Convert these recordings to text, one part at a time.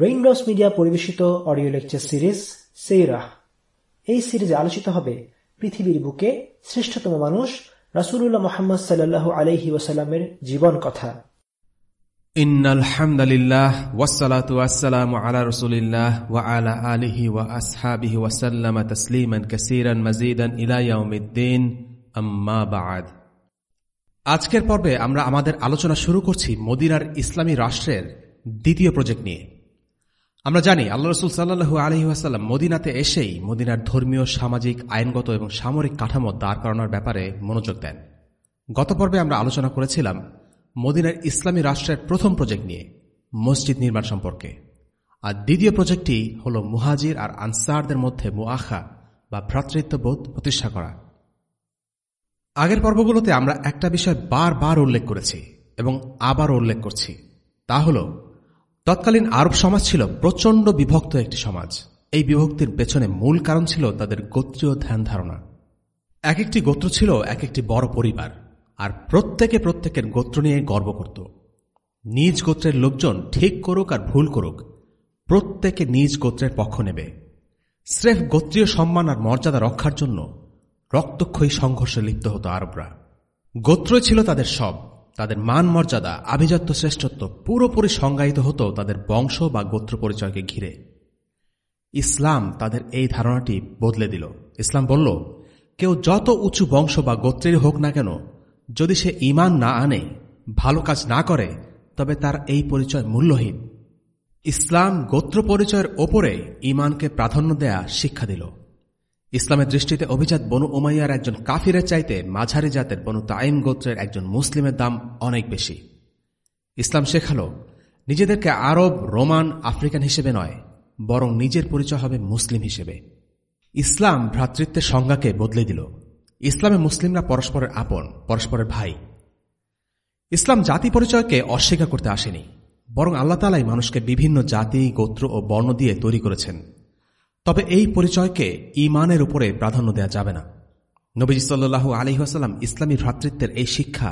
Raindrops media পরিবেশিত audio lecture series সেইরা এই সিরিজে আলোচিত হবে পৃথিবীর বুকে শ্রেষ্ঠতম মানুষ রাসুল্লাহ মোহাম্মদ সাল্লাহ আলহি ওয়াসাল্লামের জীবন কথা। আলা ওয়া আলা আলিহি ওয়া ইলা আজকের পর্বে আমরা আমাদের আলোচনা শুরু করছি মদিনার ইসলামী রাষ্ট্রের দ্বিতীয় প্রজেক্ট নিয়ে। আমরা জানি আল্লাহ রসুল সাল্লু আলহি আসাল্লাম মদিনাতে এসেই মদিনার ধর্মীয়, সামাজিক, আইনগত এবং সামরিক কাঠামো দাঁড় করানোর ব্যাপারে মনোযোগ দেন। গত পর্বে আমরা আলোচনা করেছিলাম মদিনার ইসলামী রাষ্ট্রের প্রথম প্রজেক্ট নিয়ে, মসজিদ নির্মাণ সম্পর্কে। আর দ্বিতীয় প্রজেক্টটি হল মুহাজির আর আনসারদের মধ্যে মুআখা বা ভ্রাতৃত্ববোধ প্রতিষ্ঠা করা। আগের পর্বগুলোতে আমরা একটা বিষয় বারবার উল্লেখ করেছি এবং আবার উল্লেখ করছি, তা হল তৎকালীন আরব সমাজ ছিল প্রচণ্ড বিভক্ত একটি সমাজ। এই বিভক্তির পেছনে মূল কারণ ছিল তাদের গোত্রীয় ধ্যান ধারণা। এক একটি গোত্র ছিল এক একটি বড় পরিবার, আর প্রত্যেকে প্রত্যেকের গোত্র নিয়ে গর্ব করত। নিজ গোত্রের লোকজন ঠিক করুক আর ভুল করুক, প্রত্যেকে নিজ গোত্রের পক্ষ নেবে। স্রেফ গোত্রীয় সম্মান আর মর্যাদা রক্ষার জন্য রক্তক্ষয়ী সংঘর্ষে লিপ্ত হতো আরবরা। গোত্রই ছিল তাদের সব তাদের মান মর্যাদা আভিজাত্য শ্রেষ্ঠত্ব পুরোপুরি সংজ্ঞায়িত হতো তাদের বংশ বা গোত্র পরিচয়কে ঘিরে। ইসলাম তাদের এই ধারণাটি বদলে দিল। ইসলাম বলল, কেউ যত উঁচু বংশ বা গোত্রের হোক না কেন, যদি সে ইমান না আনে, ভালো কাজ না করে, তবে তার এই পরিচয় মূল্যহীন। ইসলাম গোত্র পরিচয়ের ওপরে ইমানকে প্রাধান্য দেয়া শিক্ষা দিল। ইসলামের দৃষ্টিতে অভিজাত বনু উমাইয়ার একজন কাফিরের চাইতে মাঝারি জাতের বনু তাইম গোত্রের একজন মুসলিমের দাম অনেক বেশি। ইসলাম শেখালো, নিজেদেরকে আরব, রোমান, আফ্রিকান হিসেবে নয়, বরং নিজের পরিচয় হবে মুসলিম হিসেবে। ইসলাম ভ্রাতৃত্বের সংজ্ঞাকে বদলে দিল। ইসলামে মুসলিমরা পরস্পরের আপন, পরস্পরের ভাই। ইসলাম জাতি পরিচয়কে অস্বীকার করতে আসেনি, বরং আল্লাহ তালাই মানুষকে বিভিন্ন জাতি, গোত্র ও বর্ণ দিয়ে তৈরি করেছেন। তবে এই পরিচয়কে ইমানের উপরে প্রাধান্য দেওয়া যাবে না। নবীজ সাল্লু আলহিহাস্লাম ইসলামী ভ্রাতৃত্বের এই শিক্ষা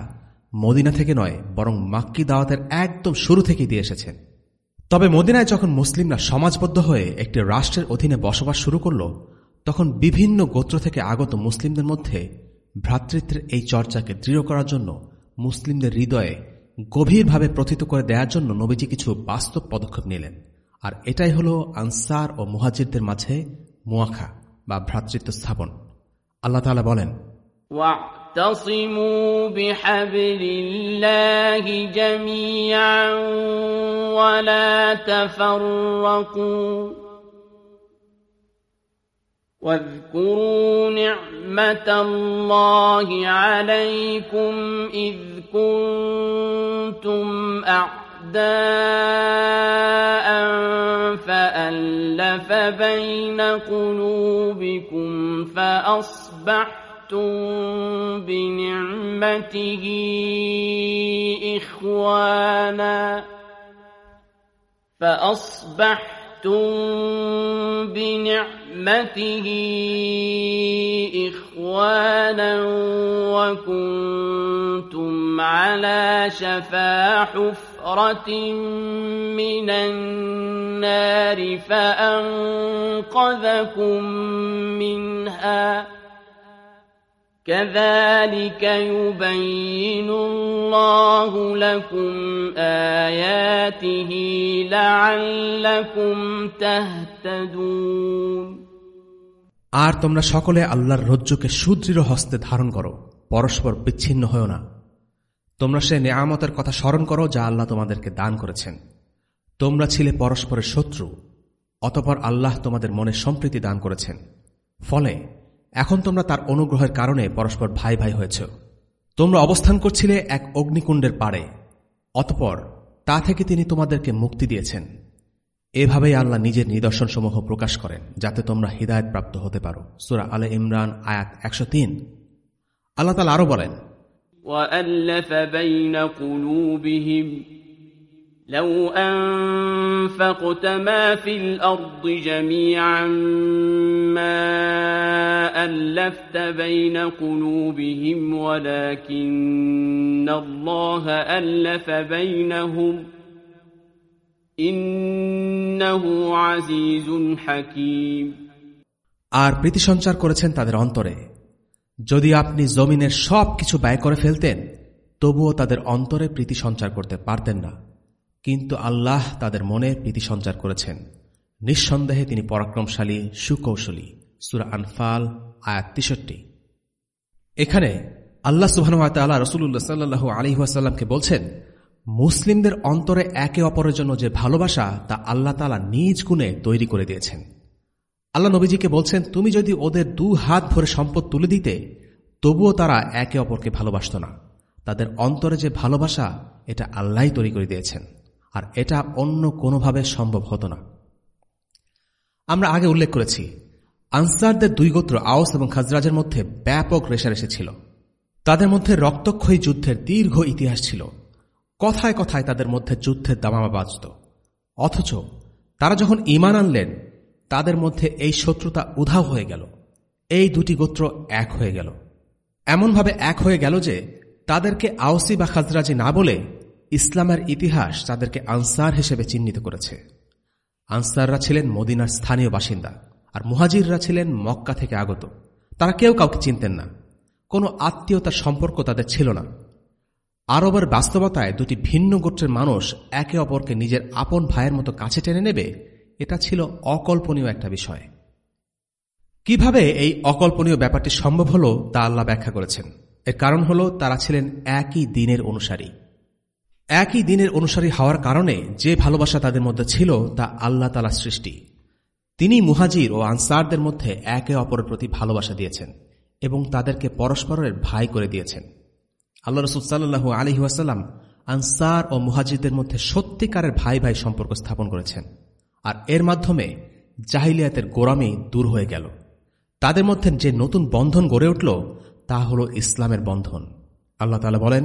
মদিনা থেকে নয়, বরং মাক্কি দাওয়াতের একদম শুরু থেকেই দিয়ে এসেছেন তবে মদিনায় যখন মুসলিমরা সমাজবদ্ধ হয়ে একটি রাষ্ট্রের অধীনে বসবাস শুরু করল, তখন বিভিন্ন গোত্র থেকে আগত মুসলিমদের মধ্যে ভ্রাতৃত্বের এই চর্চাকে দৃঢ় করার জন্য মুসলিমদের হৃদয়ে গভীরভাবে প্রথিত করে দেওয়ার জন্য নবীজি কিছু বাস্তব পদক্ষেপ নিলেন। আর এটাই হল আনসার ও মুহাজিরদের মাঝে মুয়াখা বা ভ্রাতৃত্ব স্থাপন আল্লাহ তালা বলেন واعتصموا بحبل الله جميعا ولا تفرقوا واذكروا نعمة الله عليكم إذ كنتم أعداء فألف بين قلوبكم فأصبحتم بنعمته إخوانا فأصبحتم بنعمته إخوانا وكنتم على شفا حفرة من النار فأنقذكم منها كذلك يبين الله لكم آياته لعلكم تهتدون আর তোমরা সকলে আল্লাহর রজ্জুকে সুদৃঢ় হস্তে ধারণ করো পরস্পর বিচ্ছিন্ন হও না তোমরা সে নেয়ামতের কথা স্মরণ করো যা আল্লাহ তোমাদেরকে দান করেছেন। তোমরা ছিলে পরস্পরের শত্রু, অতপর আল্লাহ তোমাদের মনে সম্প্রীতি দান করেছেন। ফলে এখন তোমরা তার অনুগ্রহের কারণে পরস্পর ভাই ভাই হয়েছ। তোমরা অবস্থান করছিলে এক অগ্নিকুণ্ডের পাড়ে, অতপর তা থেকে তিনি তোমাদেরকে মুক্তি দিয়েছেন। এভাবেই আল্লাহ নিজের নিদর্শনসমূহ প্রকাশ করেন, যাতে তোমরা হৃদায়ত প্রাপ্ত হতে পারো। সুরা আলে ইমরান আয়াত একশো তিন। আল্লাহ তালা আরও বলেন وألف بين قلوبهم لو أنفقت ما في الأرض جميعا ما ألفت بين قلوبهم ولكن الله ألف بينهم إن إنه عزيز حكيم আর প্রীতি সঞ্চার করেছেন তাদের অন্তরে যদি আপনি জমিনের সব কিছু ব্যয় করে ফেলতেন, তবুও তাদের অন্তরে প্রীতি সঞ্চার করতে পারতেন না। কিন্তু আল্লাহ তাদের মনে প্রীতি সঞ্চার করেছেন। নিঃসন্দেহে তিনি পরাক্রমশালী, সুকৌশলী। সুরা আনফাল, আয়াত তিষট্টি। এখানে আল্লাহ সুবাহ রসুল্লাহ সাল্লু আলিহাসাল্লামকে বলছেন, মুসলিমদের অন্তরে একে অপরের জন্য যে ভালোবাসা, তা আল্লাহ তালা নিজ গুণে তৈরি করে দিয়েছেন। আল্লাহ নবীজিকে বলছেন, তুমি যদি ওদের দু হাত ভরে সম্পদ তুলে দিতে, তবুও তারা একে অপরকে ভালোবাসত না। তাদের অন্তরে যে ভালোবাসা, এটা আল্লাহ তৈরি করে দিয়েছেন। আর এটা অন্য কোনোভাবে সম্ভব হতো না। আমরা আগে উল্লেখ করেছি, আনসারদের দুই গোত্র, আওস এবং খাজরাজের মধ্যে ব্যাপক রেশারেশি ছিল। তাদের মধ্যে রক্তক্ষয়ী যুদ্ধের দীর্ঘ ইতিহাস ছিল। কথায় কথায় তাদের মধ্যে যুদ্ধের দামামা বাজত। অথচ তারা যখন ইমান আনলেন তাদের মধ্যে এই শত্রুতা উধাও হয়ে গেল। এই দুটি গোত্র এক হয়ে গেল। এমনভাবে এক হয়ে গেল যে তাদেরকে আওসি বা খাজরাজি না বলে ইসলামের ইতিহাস তাদেরকে আনসার হিসেবে চিহ্নিত করেছে। আনসাররা ছিলেন মদিনার স্থানীয় বাসিন্দা আর মুহাজিররা ছিলেন মক্কা থেকে আগত। তারা কেউ কাউকে চিনতেন না। কোনো আত্মীয়তার সম্পর্ক তাদের ছিল না। আরবের বাস্তবতায় দুটি ভিন্ন গোত্রের মানুষ একে অপরকে নিজের আপন ভাইয়ের মতো কাছে টেনে নেবে এটা ছিল অকল্পনীয় একটা বিষয়। কীভাবে এই অকল্পনীয় ব্যাপারটি সম্ভব হল তা আল্লাহ ব্যাখ্যা করেছেন। এর কারণ হল তারা ছিলেন একই দিনের অনুসারী। একই দিনের অনুসারী হওয়ার কারণে যে ভালোবাসা তাদের মধ্যে ছিল তা আল্লাহ তালা সৃষ্টি। তিনি মুহাজির ও আনসারদের মধ্যে একে অপরের প্রতি ভালোবাসা দিয়েছেন এবং তাদেরকে পরস্পরের ভাই করে দিয়েছেন। আল্লাহ রসুল সাল্লু আলহি আনসার ও মুহাজিরদের মধ্যে সত্যিকারের ভাই ভাই সম্পর্ক স্থাপন করেছেন। আর এর মাধ্যমে জাহিলিয়াতের গোরামি দূর হয়ে গেল। তাদের মধ্যে যে নতুন বন্ধন গড়ে উঠল, তা হল ইসলামের বন্ধন। আল্লাহ তালা বলেন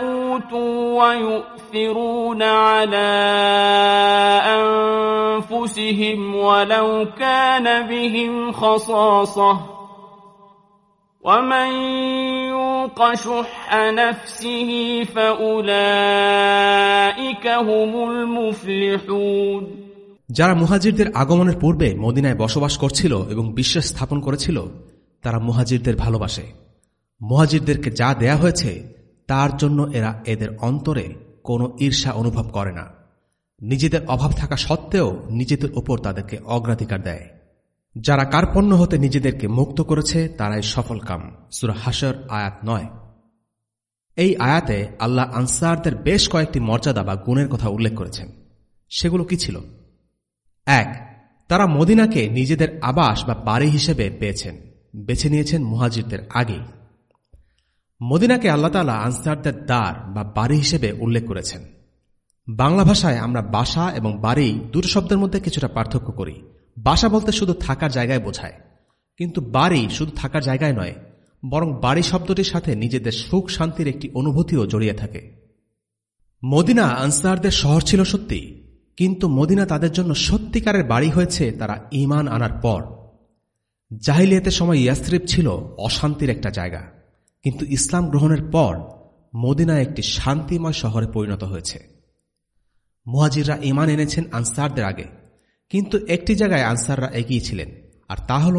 أوتوا ويؤثرون على أنفسهم ولو كان بهم خصاصة ومن يوق شح نفسه فأولئك هم المفلحون যারা মুহাজিরদের আগমনের পূর্বে মদিনায় বসবাস করছিল এবং বিশ্বাস স্থাপন করেছিল তারা মুহাজিরদের ভালোবাসে মুহাজিরদেরকে যা দেয়া হয়েছে, তার জন্য এরা এদের অন্তরে কোনো ঈর্ষা অনুভব করে না। নিজেদের অভাব থাকা সত্ত্বেও নিজেদের ওপর তাদেরকে অগ্রাধিকার দেয়। যারা কার্পণ্য হতে নিজেদেরকে মুক্ত করেছে, তারাই সফল কাম। সুরা হাসর আয়াত নয়। এই আয়াতে আল্লাহ আনসারদের বেশ কয়েকটি মর্যাদা বা গুণের কথা উল্লেখ করেছেন। সেগুলো কি ছিল? এক, তারা মদিনাকে নিজেদের আবাস বা বাড়ি হিসেবে পেয়েছেন বেছে নিয়েছেন মুহাজিরদের আগে। মদিনাকে আল্লাহতালা আনসারদের দ্বার বা বাড়ি হিসেবে উল্লেখ করেছেন। বাংলা ভাষায় আমরা বাসা এবং বাড়ি দুটো শব্দের মধ্যে কিছুটা পার্থক্য করি। বাসা বলতে শুধু থাকার জায়গায় বোঝায়, কিন্তু বাড়ি শুধু থাকার জায়গায় নয়, বরং বাড়ি শব্দটির সাথে নিজেদের সুখ শান্তির একটি অনুভূতিও জড়িয়ে থাকে। মদিনা আনসারদের শহর ছিল সত্যি, কিন্তু মদিনা তাদের জন্য সত্যিকারের বাড়ি হয়েছে তারা ইমান আনার পর। জাহিলিয়াতের সময় ইয়াস্ত্রিপ ছিল অশান্তির একটা জায়গা। কিন্তু ইসলাম গ্রহণের পর মদিনা একটি শান্তিময় শহরে পরিণত হয়েছে। মুহাজিররা ইমান এনেছেন আনসারদের আগে, কিন্তু একটি জায়গায় আনসাররা এগিয়েছিলেন আর তা হল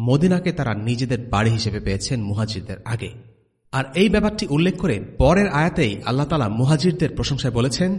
মদিনাকে তারা নিজেদের বাড়ি হিসেবে পেয়েছেন মুহাজিরদের আগে। আর এই ব্যাপারটি উল্লেখ করে পরের আয়াতেই আল্লাহ তালা মুহাজিরদের প্রশংসায় বলেছেন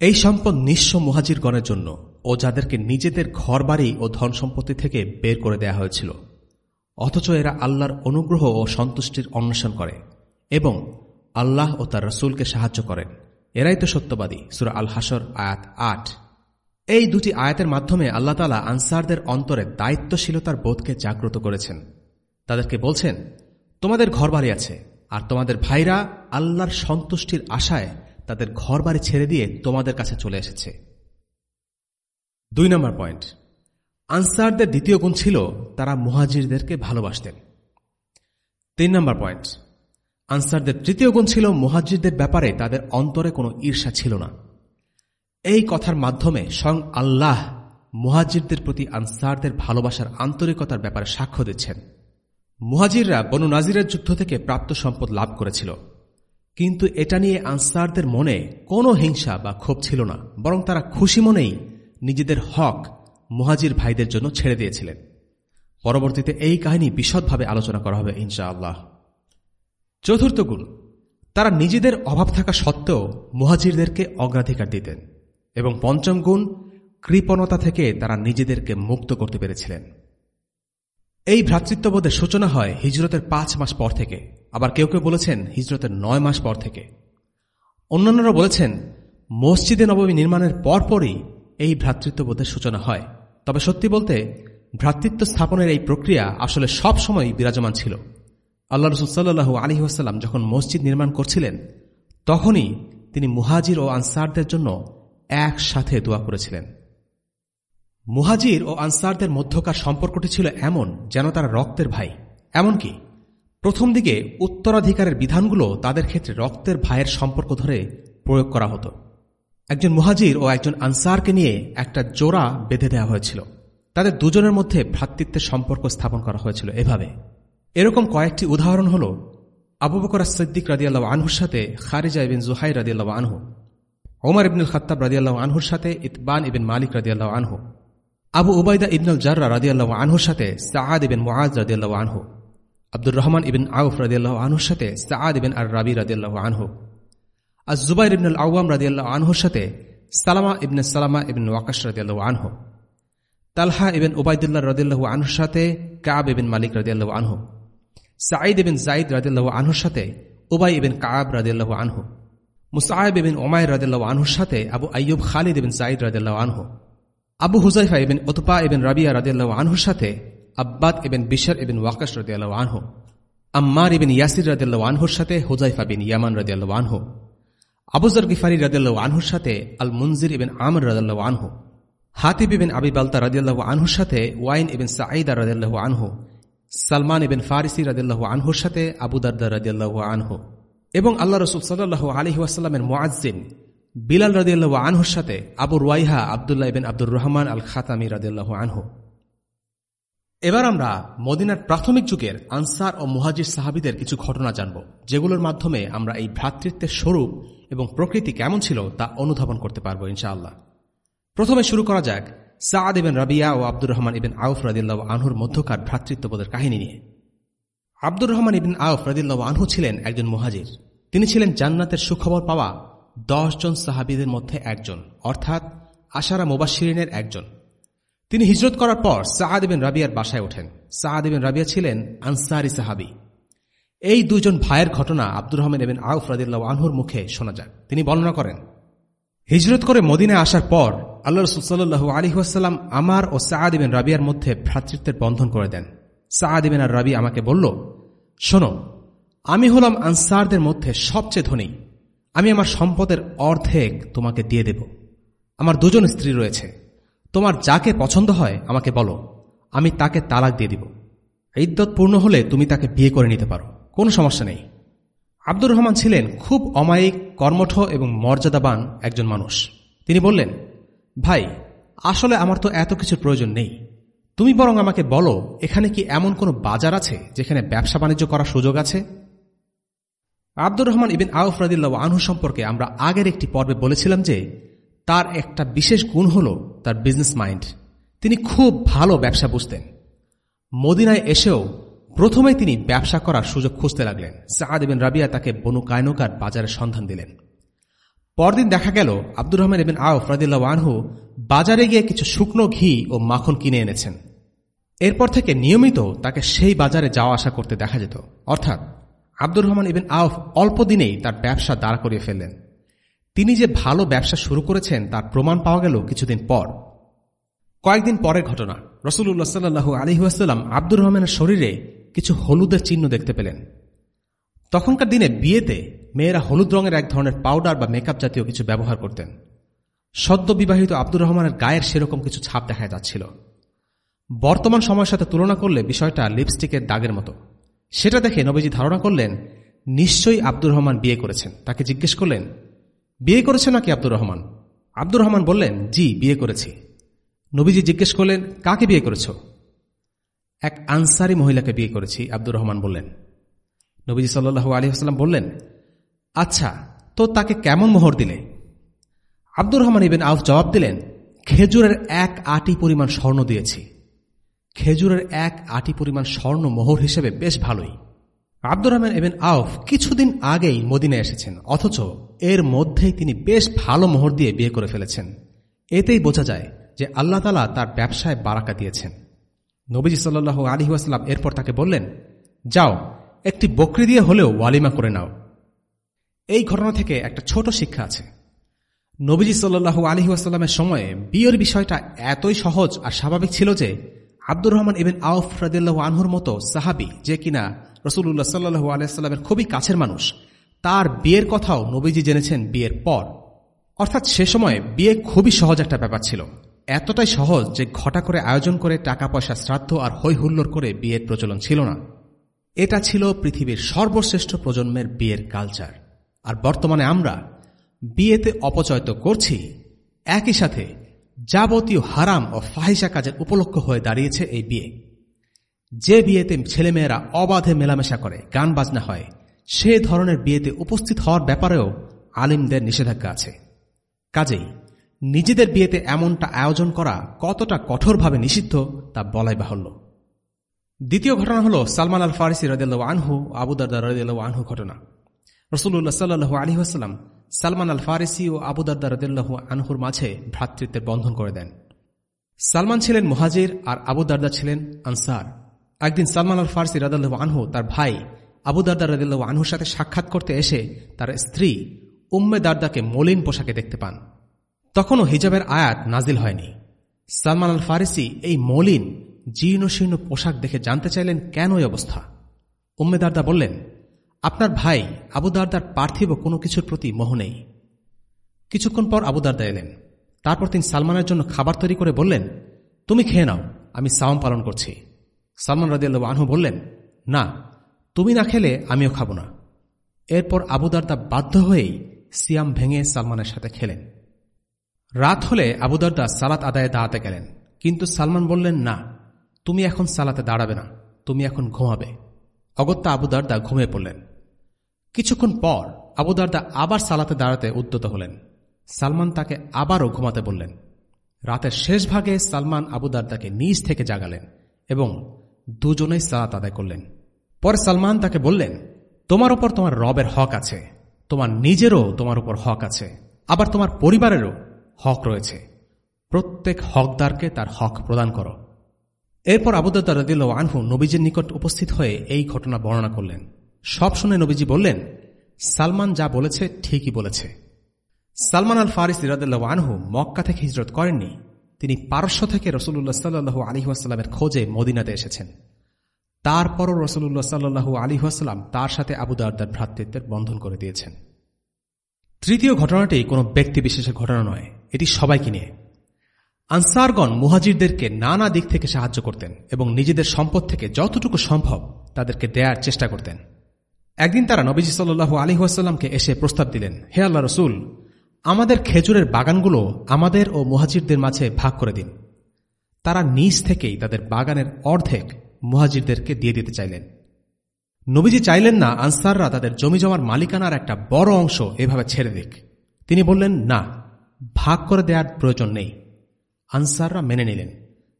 এই সম্পদ নিঃস্ব মুহাজিরগণের জন্য ও যাদেরকে নিজেদের ঘরবাড়ি ও ধন সম্পত্তি থেকে বের করে দেয়া হয়েছিল। অথচ এরা আল্লাহর অনুগ্রহ ও সন্তুষ্টির অন্বেষণ করে এবং আল্লাহ ও তার রসুলকে সাহায্য করেন। এরাই তো সত্যবাদী, সুরা আল হাসর আয়াত আট। এই দুটি আয়াতের মাধ্যমে আল্লাহ তালা আনসারদের অন্তরে দায়িত্বশীলতার বোধকে জাগ্রত করেছেন। তাদেরকে বলছেন, তোমাদের ঘরবাড়ি আছে, আর তোমাদের ভাইরা আল্লাহর সন্তুষ্টির আশায় তাদের ঘরবাড়ি ছেড়ে দিয়ে তোমাদের কাছে চলে এসেছে। দুই নম্বর পয়েন্ট। আনসারদের দ্বিতীয় গুণ ছিল তারা মুহাজিরদেরকে ভালোবাসতেন। তিন নম্বর পয়েন্ট। আনসারদের তৃতীয় গুণ ছিল মুহাজিরদের ব্যাপারে তাদের অন্তরে কোনো ঈর্ষা ছিল না। এই কথার মাধ্যমে স্বয়ং আল্লাহ মুহাজিরদের প্রতি আনসারদের ভালোবাসার আন্তরিকতার ব্যাপারে সাক্ষ্য দিচ্ছেন। মুহাজিররা বনু নাজিরের যুদ্ধ থেকে প্রাপ্ত সম্পদ লাভ করেছিল। কিন্তু এটা নিয়ে আনসারদের মনে কোনো হিংসা বা ক্ষোভ ছিল না, বরং তারা খুশি মনেই নিজেদের হক মুহাজির ভাইদের জন্য ছেড়ে দিয়েছিলেন। পরবর্তীতে এই কাহিনী বিশদভাবে আলোচনা করা হবে ইনশা আল্লাহ চতুর্থ গুণ, তারা নিজেদের অভাব থাকা সত্ত্বেও মুহাজিরদেরকে অগ্রাধিকার দিতেন এবং পঞ্চম গুণ, কৃপণতা থেকে তারা নিজেদেরকে মুক্ত করতে পেরেছিলেন। এই ভ্রাতৃত্ববোধের সূচনা হয় হিজরতের পাঁচ মাস পর থেকে। আবার কেউ কেউ বলেছেন হিজরতের নয় মাস পর থেকে। অন্যান্যরা বলেছেন, মসজিদে নবমী নির্মাণের পরপরই এই ভ্রাতৃত্ববোধের সূচনা হয়। তবে সত্যি বলতে, ভ্রাতৃত্ব স্থাপনের এই প্রক্রিয়া আসলে সব সময় বিরাজমান ছিল। আল্লাহ রসুলসাল্লু আলী ওয়াসাল্লাম যখন মসজিদ নির্মাণ করছিলেন, তখনই তিনি মুহাজির ও আনসারদের জন্য একসাথে দোয়া করেছিলেন। মুহাজির ও আনসারদের মধ্যকার সম্পর্কটি ছিল এমন যেন তারা রক্তের ভাই। এমনকি প্রথম দিকে উত্তরাধিকারের বিধানগুলো তাদের ক্ষেত্রে রক্তের ভাইয়ের সম্পর্ক ধরে প্রয়োগ করা হতো। একজন মুহাজির ও একজন আনসারকে নিয়ে একটা জোড়া বেঁধে দেওয়া হয়েছিল। তাদের দুজনের মধ্যে ভ্রাতৃত্বের সম্পর্ক স্থাপন করা হয়েছিল এভাবে। এরকম কয়েকটি উদাহরণ হল আবু বকর সিদ্দিক রাদিয়াল্লাহ আনহুর সাথে খারিজা ইবিন জুহাই রাদিয়াল্লাহ আনহু, ওমর ইবনুল খত্তাব রাদিয়াল্লাহ আনহুর সাথে ইতবান ইবিন মালিক রাদিয়াল্লাহ আনহু আবু উবাইদা ইবনুল জার্রা রাদিয়াল্লাহ আনহুর সাথে, সাআদ ইবিন মুআজ রাদিয়াল্লাহ আনহু, আব্দুর রহমান ইবিন আউফ রাদিয়াল্লাহ আনহুর সাথে, সাআদ ইবিন আর রাবি রাদিয়াল্লাহ আনহু। আজ জুবাইর ইবনুল আওয়াম রাদিয়াল্লাহ আনহুর সাথে, সালামা ইবনে সালামা ইবিন ওয়াকাশ রাদিয়াল্লাহ আনহু। তালহা ইবিন উবাইদুল্লাহ রদিল্লাহ আনহুর সাথে, কাব ইবিন মালিক রাদিয়াল্লাহ আনহু। সাঈদ ইবিন জাইদ রাদিল্লাহ আনহুর সাথে, উবাই ইবিন কাব রাদিল্লাহ আনহু। মুসাইব ইবিন ওমায় রাদিল্লাহ আনহুর সাথে, আবু আইয়ুব খালিদ ইবিন জাইদ রাদিল্লাহ আনহু। আবু হুজাইফা ইবিন ওতপা ইবিন রাবিয়া রাদিল্লাহ আনহুর সাথে, আব্বাদ ইবিন বিশর ইবিন ওয়াকাশ রাদিয়াল্লাহ আনহু, আম্মার ইবিন ইয়াসির রাদিল্লাহ আনহুর সাথে, হুজাইফা বিন ইয়ামান রাদিয়াল্লাহ আনহু আবুজর গিফারি রাদিল্লাহ আনহুর সাথে আল মুনজির ইবিন আমর রাদিল্লাহ আনহু, হাতিব ইবিন আবি বালতা রাদিয়াল্লাহু আনহুর সাথে, ওয়াইন ইবিন সাঈদা রাদিয়াল্লাহু আনহু, সালমান ইবিন ফারিসি রাদিয়াল্লাহু আনহুর সাথে, আবু দারদা রাদিয়াল্লাহু আনহু এবং আল্লাহ রসুল সাল্লাল্লাহু আলাইহি ওয়াসাল্লামের মুআজ্জিন বিলাল রাদিয়াল্লাহু আনহুর সাথে আবু রুয়াইহা আব্দুল্লাহ ইবিন আব্দুর রহমান আল খাতামি রাদিয়াল্লাহু আনহু। এবার আমরা মদিনার প্রাথমিক যুগের আনসার ও মুহাজির সাহাবিদের কিছু ঘটনা জানব, যেগুলোর মাধ্যমে আমরা এই ভ্রাতৃত্বের স্বরূপ এবং প্রকৃতি কেমন ছিল তা অনুধাবন করতে পারব ইনশাআল্লাহ। প্রথমে শুরু করা যাক সাদ ইবেন রাবিয়া ও আব্দুর রহমান ইবিন আউফ রাদিল্লাহ আনহুর মধ্যকার ভ্রাতৃত্ববোধের কাহিনী নিয়ে। আব্দুর রহমান ইবিন আউফ রাদিল্লাহ আনহু ছিলেন একজন মুহাজির। তিনি ছিলেন জান্নাতের সুখবর পাওয়া জন সাহাবিদের মধ্যে একজন, অর্থাৎ আশারা মুবাসিরিনের একজন। তিনি হিজরত করার পর সাহাদ ইবিন রাবিয়ার বাসায় ওঠেন। সাহাদ ইবিন রাবিয়া ছিলেন আনসারি সাহাবি। এই দুজন ভাইয়ের ঘটনা আব্দুর রহমান ইবিন আউফ রাদিল্লাহ আনহুর মুখে শোনা যায়। তিনি বর্ণনা করেন, হিজরত করে মদিনে আসার পর আল্লাহ রসুলসাল্লু আলিহাসাল্লাম আমার ও সাহাদিবেন রাবিয়ার মধ্যে ভ্রাতৃত্বের বন্ধন করে দেন। সাহাদিবেন আর রাবি আমাকে বলল, শোনো, আমি হলাম আনসারদের মধ্যে সবচেয়ে ধনী। আমি আমার সম্পদের অর্ধেক তোমাকে দিয়ে দেব। আমার দুজন স্ত্রী রয়েছে। তোমার যাকে পছন্দ হয়, আমাকে বলো। আমি তাকে তালাক দিয়ে দিব। ইদ্যত পূর্ণ হলে তুমি তাকে বিয়ে করে নিতে পারো। কোনো সমস্যা নেই। আব্দুর রহমান ছিলেন খুব অমায়িক, কর্মঠ এবং মর্যাদাবান একজন মানুষ। তিনি বললেন, ভাই, আসলে আমার তো এত কিছুর প্রয়োজন নেই। তুমি বরং আমাকে বলো, এখানে কি এমন কোনো বাজার আছে যেখানে ব্যবসা বাণিজ্য করার সুযোগ আছে? আব্দুর রহমান ইবিন আউফ রাদিল্লা আনহু সম্পর্কে আমরা আগের একটি পর্বে বলেছিলাম যে, তার একটা বিশেষ গুণ হল তার বিজনেস মাইন্ড তিনি খুব ভালো ব্যবসা বুঝতেন। মদিনায় এসেও প্রথমে তিনি ব্যবসা করার সুযোগ খুঁজতে লাগলেন। সাহাদ বিন রাবিয়া তাকে বনু কায়নকার বাজারের সন্ধান দিলেন। পরদিন দেখা গেল আব্দুর রহমান এবেন আউফ রাদিল্লা আনহু বাজারে গিয়ে কিছু শুকনো ঘি ও মাখন কিনে এনেছেন। এরপর থেকে নিয়মিত তাকে সেই বাজারে যাওয়া আসা করতে দেখা যেত। অর্থাৎ আব্দুর রহমান ইবেন আউফ অল্প দিনেই তার ব্যবসা দাঁড় করিয়ে ফেললেন। তিনি যে ভালো ব্যবসা শুরু করেছেন, তার প্রমাণ পাওয়া গেল কিছুদিন পর। কয়েকদিন পরের ঘটনা রসুল্লাহ সাল্লু আলহিহাস্লাম আব্দুর রহমানের শরীরে কিছু হলুদের চিহ্ন দেখতে পেলেন। তখনকার দিনে বিয়েতে মেয়েরা হলুদ রঙের এক ধরনের পাউডার বা মেকআপ জাতীয় কিছু ব্যবহার করতেন। সদ্য বিবাহিত আব্দুর রহমানের গায়ের সেরকম কিছু ছাপ দেখা যাচ্ছিল। বর্তমান সময়ের সাথে তুলনা করলে বিষয়টা লিপস্টিকের দাগের মতো। সেটা দেখে নবীজি ধারণা করলেন, নিশ্চয়ই আব্দুর রহমান বিয়ে করেছেন। তাকে জিজ্ঞেস করলেন, বিয়ে করেছে নাকি আব্দুর রহমান? আব্দুর রহমান বললেন, জি, বিয়ে করেছি। নবীজি জিজ্ঞেস করলেন, কাকে বিয়ে করেছ? এক আনসারি মহিলাকে বিয়ে করেছি, আব্দুর রহমান বললেন। নবীজি সাল্লু আলী আসসালাম বললেন আচ্ছা তো তাকে কেমন মোহর দিলে? আব্দুর রহমান ইবেন আউফ জবাব দিলেন, খেজুরের এক আটি পরিমাণ স্বর্ণ দিয়েছি। খেজুরের এক আটি পরিমাণ স্বর্ণ মোহর হিসেবে বেশ ভালোই। আব্দুর রহমান এবেন আউফ কিছুদিন আগেই মদিনে এসেছেন, অথচ এর মধ্যেই তিনি বেশ ভালো মোহর দিয়ে বিয়ে করে ফেলেছেন। এতেই বোঝা যায় যে আল্লাহ তালা তার ব্যবসায় বারাকা দিয়েছেন। নবীজি সাল্লু আলী ওয়াসাল্লাম এরপর তাকে বললেন, যাও, একটি বকরি দিয়ে হলেও ওয়ালিমা করে নাও। এই ঘটনা থেকে একটা ছোট শিক্ষা আছে। নবীজি সাল্লু আলহি ওয়াসাল্লামের সময়ে বিয়ের বিষয়টা এতই সহজ আর স্বাভাবিক ছিল যে আব্দুর রহমান ইবেন আউফ রাদিল্লাহ আনহুর মতো সাহাবি যে কিনা রসুল্লাহ সাল্লু আলাইস্লামের খুবই কাছের মানুষ, তার বিয়ের কথাও নবীজি জেনেছেন বিয়ের পর। অর্থাৎ সে সময় বিয়ে খুবই সহজ একটা ব্যাপার ছিল। এতটাই সহজ যে ঘটা করে আয়োজন করে টাকা পয়সা শ্রাদ্ধ আর হৈ হুল্লোর করে বিয়ের প্রচলন ছিল না। এটা ছিল পৃথিবীর সর্বশ্রেষ্ঠ প্রজন্মের বিয়ের কালচার। আর বর্তমানে আমরা বিয়েতে অপচয় তো করছি, একই সাথে যাবতীয় হারাম ও ফাহিসা কাজের উপলক্ষ হয়ে দাঁড়িয়েছে এই বিয়ে। যে বিয়েতে ছেলেমেয়েরা অবাধে মেলামেশা করে, গান বাজনা হয়, সে ধরনের বিয়েতে উপস্থিত হওয়ার ব্যাপারেও আলিমদের নিষেধাজ্ঞা আছে। কাজেই নিজেদের বিয়েতে এমনটা আয়োজন করা কতটা কঠোরভাবে নিষিদ্ধ তা বলাই বাহুল্য। দ্বিতীয় ঘটনা হল সালমান আল ফারিসি রদেল আনহু আবুদারদা রদেল আনহু ঘটনা। রসুল্লাহ সাল্লু আলী আসাল্লাম সালমান আল ফারিসি ও আবুদারদা রদুল্লাহ আনহুর মাঝে ভ্রাতৃত্বের বন্ধন করে দেন। সালমান ছিলেন মুহাজির আর আবুদারদা ছিলেন আনসার। একদিন সালমান আল ফারসি রাদাল্লাহ আনহু তার ভাই আবু দারদা রাদিল্লাহ আনহুর সাথে সাক্ষাৎ করতে এসে তার স্ত্রী উম্মে দারদাকে মলিন পোশাকে দেখতে পান। তখনও হিজাবের আয়াত নাজিল হয়নি। সালমান আল ফারিসি এই মলিন জীর্ণ শীর্ণ পোশাক দেখে জানতে চাইলেন কেন ওই অবস্থা? উম্মে দারদা বললেন আপনার ভাই আবু দারদার পার্থিব কোনো কিছুর প্রতি মোহ নেই। কিছুক্ষণ পর আবু দারদা এলেন। তারপর তিনি সালমানের জন্য খাবার তৈরি করে বললেন, তুমি খেয়ে নাও, আমি সাওম পালন করছি। সালমান রাজিয়াল আনহু বললেন, না, তুমি না খেলে আমিও খাব না। এরপর আবুদারদা বাধ্য হয়েই সিয়াম ভেঙে সালমানের সাথে খেলেন। রাত হলে আবুদারদা সালাত আদায়ে দাঁড়াতে গেলেন, কিন্তু সালমান বললেন, না, তুমি এখন সালাতে দাঁড়াবে না, তুমি এখন ঘুমাবে। অগত্যা আবুদারদা ঘুমিয়ে পড়লেন। কিছুক্ষণ পর আবুদারদা আবার সালাতে দাঁড়াতে উদ্যত হলেন। সালমান তাকে আবারও ঘুমাতে বললেন। রাতের শেষ ভাগে সালমান আবুদারদাকে নিজ থেকে জাগালেন এবং দুজনেই সালাত আদায় করলেন। পরে সালমান তাকে বললেন, তোমার ওপর তোমার রবের হক আছে। তোমার নিজেরও তোমার উপর হক আছে। আবার তোমার পরিবারেরও হক রয়েছে। প্রত্যেক হকদারকে তার হক প্রদান করো। এরপর আবুদাদা রদিল আনহু নবীজির নিকট উপস্থিত হয়ে এই ঘটনা বর্ণনা করলেন। সব শুনে নবীজি বললেন, সালমান যা বলেছে ঠিকই বলেছে। সালমান আল ফারিস ইরাদুল্লাহ আনহু মক্কা থেকে হিজরত করেননি। তিনি পারস্য থেকে রসুল্লাহ সাল্লু আলিহাস্লামের খোঁজে মদিনাতে এসেছেন। তারপরও রসুল্লাহ সাল্লু আলিহাস্লাম তার সাথে আবু দারদার ভ্রাতৃত্বের বন্ধন করে দিয়েছেন। তৃতীয় ঘটনাটি কোনো ব্যক্তি বিশেষের ঘটনা নয়, এটি সবাইকে নিয়ে। আনসারগণ মুহাজিরদেরকে নানা দিক থেকে সাহায্য করতেন এবং নিজেদের সম্পদ থেকে যতটুকু সম্ভব তাদেরকে দেয়ার চেষ্টা করতেন। একদিন তারা নবীজি সাল্লু আলিহাস্লামকে এসে প্রস্তাব দিলেন, হে আল্লাহ রসুল, আমাদের খেজুরের বাগানগুলো আমাদের ও মুহাজিরদের মাঝে ভাগ করে দিন। তারা নিজ থেকেই তাদের বাগানের অর্ধেক মুহাজিরদেরকে দিয়ে দিতে চাইলেন। নবীজি চাইলেন না আনসাররা তাদের জমি জমার মালিকানার একটা বড় অংশ এভাবে ছেড়ে দিক। তিনি বললেন, না, ভাগ করে দেওয়ার প্রয়োজন নেই। আনসাররা মেনে নিলেন।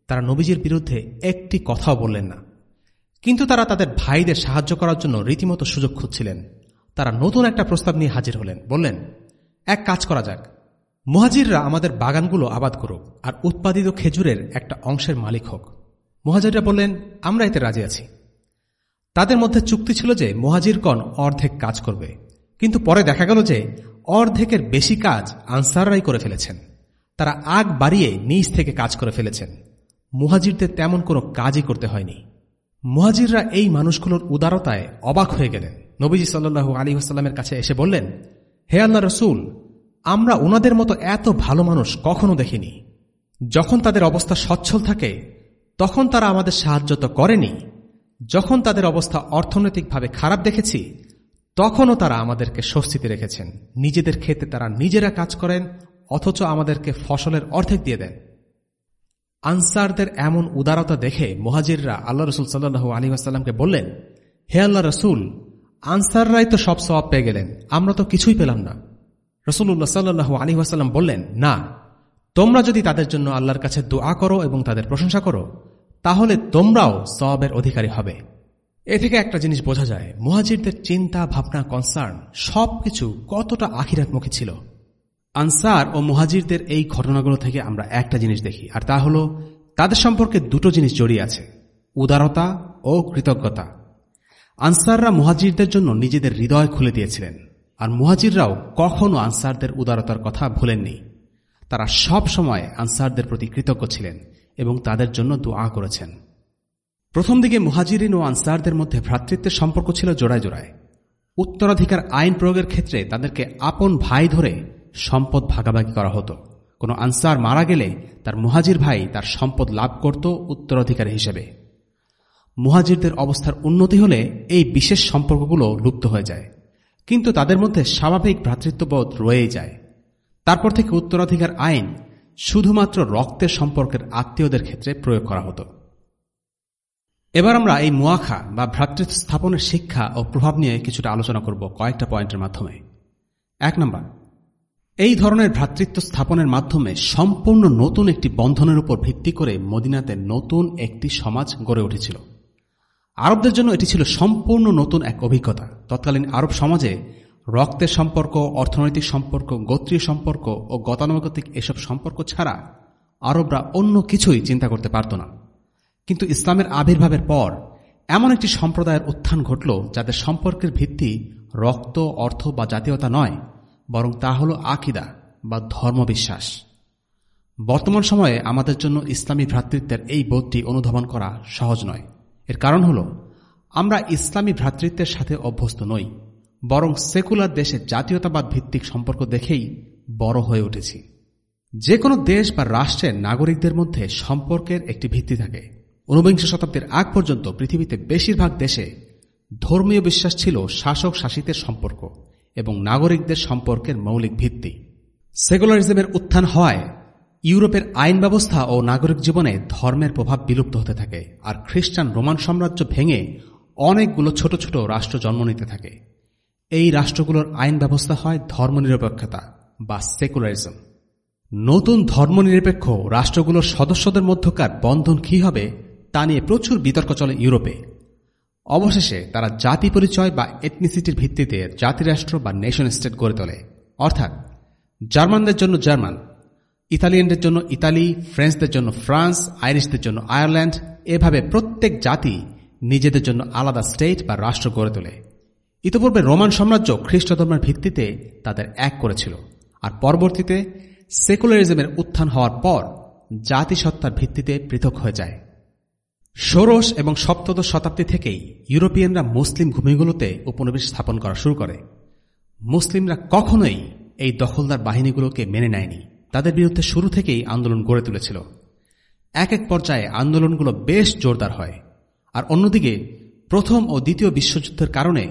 তারা নবীজির বিরুদ্ধে একটি কথাও বললেন না। কিন্তু তারা তাদের ভাইদের সাহায্য করার জন্য রীতিমতো সুযোগ খুঁজছিলেন। তারা নতুন একটা প্রস্তাব নিয়ে হাজির হলেন। বললেন, এক কাজ করা যাক। মহাজিররা আমাদের বাগানগুলো আবাদ করুক আর উৎপাদিত খেজুরের একটা অংশের মালিক হোক। মহাজিররা বললেন, আমরা এতে রাজি আছি। তাদের মধ্যে চুক্তি ছিল যে মহাজিরগণ অর্ধেক কাজ করবে। কিন্তু পরে দেখা গেল যে অর্ধেকের বেশি কাজ আনসাররাই করে ফেলেছেন। তারা আগ বাড়িয়ে নিজ থেকে কাজ করে ফেলেছেন। মুহাজিরদের তেমন কোনো কাজই করতে হয়নি। মুহাজিররা এই মানুষগুলোর উদারতায় অবাক হয়ে গেলেন। নবীজি সাল্লু আলী আসাল্লামের কাছে এসে বললেন, হে আল্লাহ রসুল, আমরা ওনাদের মতো এত ভালো মানুষ কখনো দেখিনি। যখন তাদের অবস্থা সচ্ছল থাকে, তখন তারা আমাদের সাহায্য তো করেনি। যখন তাদের অবস্থা অর্থনৈতিকভাবে খারাপ দেখেছি, তখনও তারা আমাদেরকে স্বস্তিতে রেখেছেন। নিজেদের ক্ষেতে তারা নিজেরা কাজ করেন অথচ আমাদেরকে ফসলের অর্ধেক দিয়ে দেন আনসারদের এমন উদারতা দেখে মহাজিররা আল্লাহ রসুল সাল্লু আলী আসাল্লামকে বললেন, হে আল্লাহ রসুল, আনসাররাই তো সব সবাব পেয়ে গেলেন, আমরা তো কিছুই পেলাম না। রসুল্লাহ সাল্লু আলী আসাল্লাম বললেন, না, তোমরা যদি তাদের জন্য আল্লাহর কাছে দোয়া করো এবং তাদের প্রশংসা করো, তাহলে তোমরাও সবের অধিকারী হবে। এ থেকে একটা জিনিস বোঝা যায়, মুহাজিরদের চিন্তা, ভাবনা কনসার্ন সবকিছু কতটা আখিরাতমুখী ছিল। আনসার ও মুহাজিরদের এই ঘটনাগুলো থেকে আমরা একটা জিনিস দেখি, আর তা হল তাদের সম্পর্কে দুটো জিনিস জড়িয়ে আছে, উদারতা ও কৃতজ্ঞতা। আনসাররা মুহাজিরদের জন্য নিজেদের হৃদয় খুলে দিয়েছিলেন, আর মুহাজিররাও কখনো আনসারদের উদারতার কথা ভুলেননি। তারা সব সময় আনসারদের প্রতি কৃতজ্ঞ ছিলেন এবং তাদের জন্য দোয়া করেছেন। প্রথম দিকে মুহাজিরিন ও আনসারদের মধ্যে ভ্রাতৃত্বের সম্পর্ক ছিল জোড়ায় জোড়ায়। উত্তরাধিকার আইন প্রয়োগের ক্ষেত্রে তাদেরকে আপন ভাই ধরে সম্পদ ভাগাভাগি করা হতো। কোনো আনসার মারা গেলে তার মুহাজির ভাই তার সম্পদ লাভ করত উত্তরাধিকারী হিসেবে। মুহাজিরদের অবস্থার উন্নতি হলে এই বিশেষ সম্পর্কগুলো লুপ্ত হয়ে যায়। কিন্তু তাদের মধ্যে স্বাভাবিক ভ্রাতৃত্ববোধ রয়েই যায়। তারপর থেকে উত্তরাধিকার আইন শুধুমাত্র রক্তের সম্পর্কের আত্মীয়দের ক্ষেত্রে প্রয়োগ করা হতো। এবার আমরা এই মুয়াখা বা ভ্রাতৃত্ব স্থাপনের শিক্ষা ও প্রভাব নিয়ে কিছুটা আলোচনা করব কয়েকটা পয়েন্টের মাধ্যমে। এক নম্বর এই ধরনের ভ্রাতৃত্ব স্থাপনের মাধ্যমে সম্পূর্ণ নতুন একটি বন্ধনের উপর ভিত্তি করে মদিনাতে নতুন একটি সমাজ গড়ে উঠেছিল। আরবদের জন্য এটি ছিল সম্পূর্ণ নতুন এক অভিজ্ঞতা। তৎকালীন আরব সমাজে রক্তের সম্পর্ক, অর্থনৈতিক সম্পর্ক, গোত্রীয় সম্পর্ক ও গতানুগতিক এসব সম্পর্ক ছাড়া আরবরা অন্য কিছুই চিন্তা করতে পারত না। কিন্তু ইসলামের আবির্ভাবের পর এমন একটি সম্প্রদায়ের উত্থান ঘটল যাদের সম্পর্কের ভিত্তি রক্ত, অর্থ বা জাতীয়তা নয় বরং তা হল আকিদা বা ধর্মবিশ্বাস। বর্তমান সময়ে আমাদের জন্য ইসলামী ভ্রাতৃত্বের এই বোধটি অনুধাবন করা সহজ নয়। এর কারণ হল, আমরা ইসলামী ভ্রাতৃত্বের সাথে অভ্যস্ত নই, বরং সেকুলার দেশে জাতীয়তাবাদ ভিত্তিক সম্পর্ক দেখেই বড় হয়ে উঠেছি। যে কোনো দেশ বা রাষ্ট্রের নাগরিকদের মধ্যে সম্পর্কের একটি ভিত্তি থাকে। ঊনবিংশ শতাব্দীর আগ পর্যন্ত পৃথিবীতে বেশিরভাগ দেশে ধর্মীয় বিশ্বাস ছিল শাসক শাসিতের সম্পর্ক। এবং নাগরিকদের সম্পর্কের মৌলিক ভিত্তি। সেকুলারিজমের উত্থান হওয়ায় ইউরোপের আইন ব্যবস্থা ও নাগরিক জীবনে ধর্মের প্রভাব বিলুপ্ত হতে থাকে আর খ্রিস্টান রোমান সাম্রাজ্য ভেঙে অনেকগুলো ছোট ছোট রাষ্ট্র জন্ম নিতে থাকে। এই রাষ্ট্রগুলোর আইন ব্যবস্থা হয় ধর্মনিরপেক্ষতা বা সেকুলারিজম। নতুন ধর্মনিরপেক্ষ রাষ্ট্রগুলোর সদস্যদের মধ্যকার বন্ধন কী হবে তা নিয়ে প্রচুর বিতর্ক চলে ইউরোপে। অবশেষে তারা জাতি পরিচয় বা এথনিসিটির ভিত্তিতে জাতিরাষ্ট্র বা নেশন স্টেট গড়ে তোলে। অর্থাৎ জার্মানদের জন্য জার্মান, ইতালিয়ানদের জন্য ইতালি ফ্রেঞ্চদের জন্য ফ্রান্স, আইরিশদের জন্য আয়ারল্যান্ড, এভাবে প্রত্যেক জাতি নিজেদের জন্য আলাদা স্টেট বা রাষ্ট্র গড়ে তোলে। ইতিপূর্বে রোমান সাম্রাজ্য খ্রিস্ট ধর্মের ভিত্তিতে তাদের এক করেছিল আর পরবর্তীতে সেকুলারিজমের উত্থান হওয়ার পর জাতিসত্তার ভিত্তিতে পৃথক হয়ে যায়। ষোড়শ এবং সপ্তদশ শতাব্দী থেকেই ইউরোপিয়ানরা মুসলিম ভূমিগুলোতে উপনিবেশ স্থাপন করা শুরু করে। মুসলিমরা কখনোই এই দখলদার বাহিনীগুলোকে মেনে নেয়নি। তাদের বিরুদ্ধে শুরু থেকেই আন্দোলন গড়ে তুলেছিল। এক এক পর্যায়ে আন্দোলনগুলো বেশ জোরদার হয়। আর অন্যদিকে, প্রথম ও দ্বিতীয় বিশ্বযুদ্ধের কারণে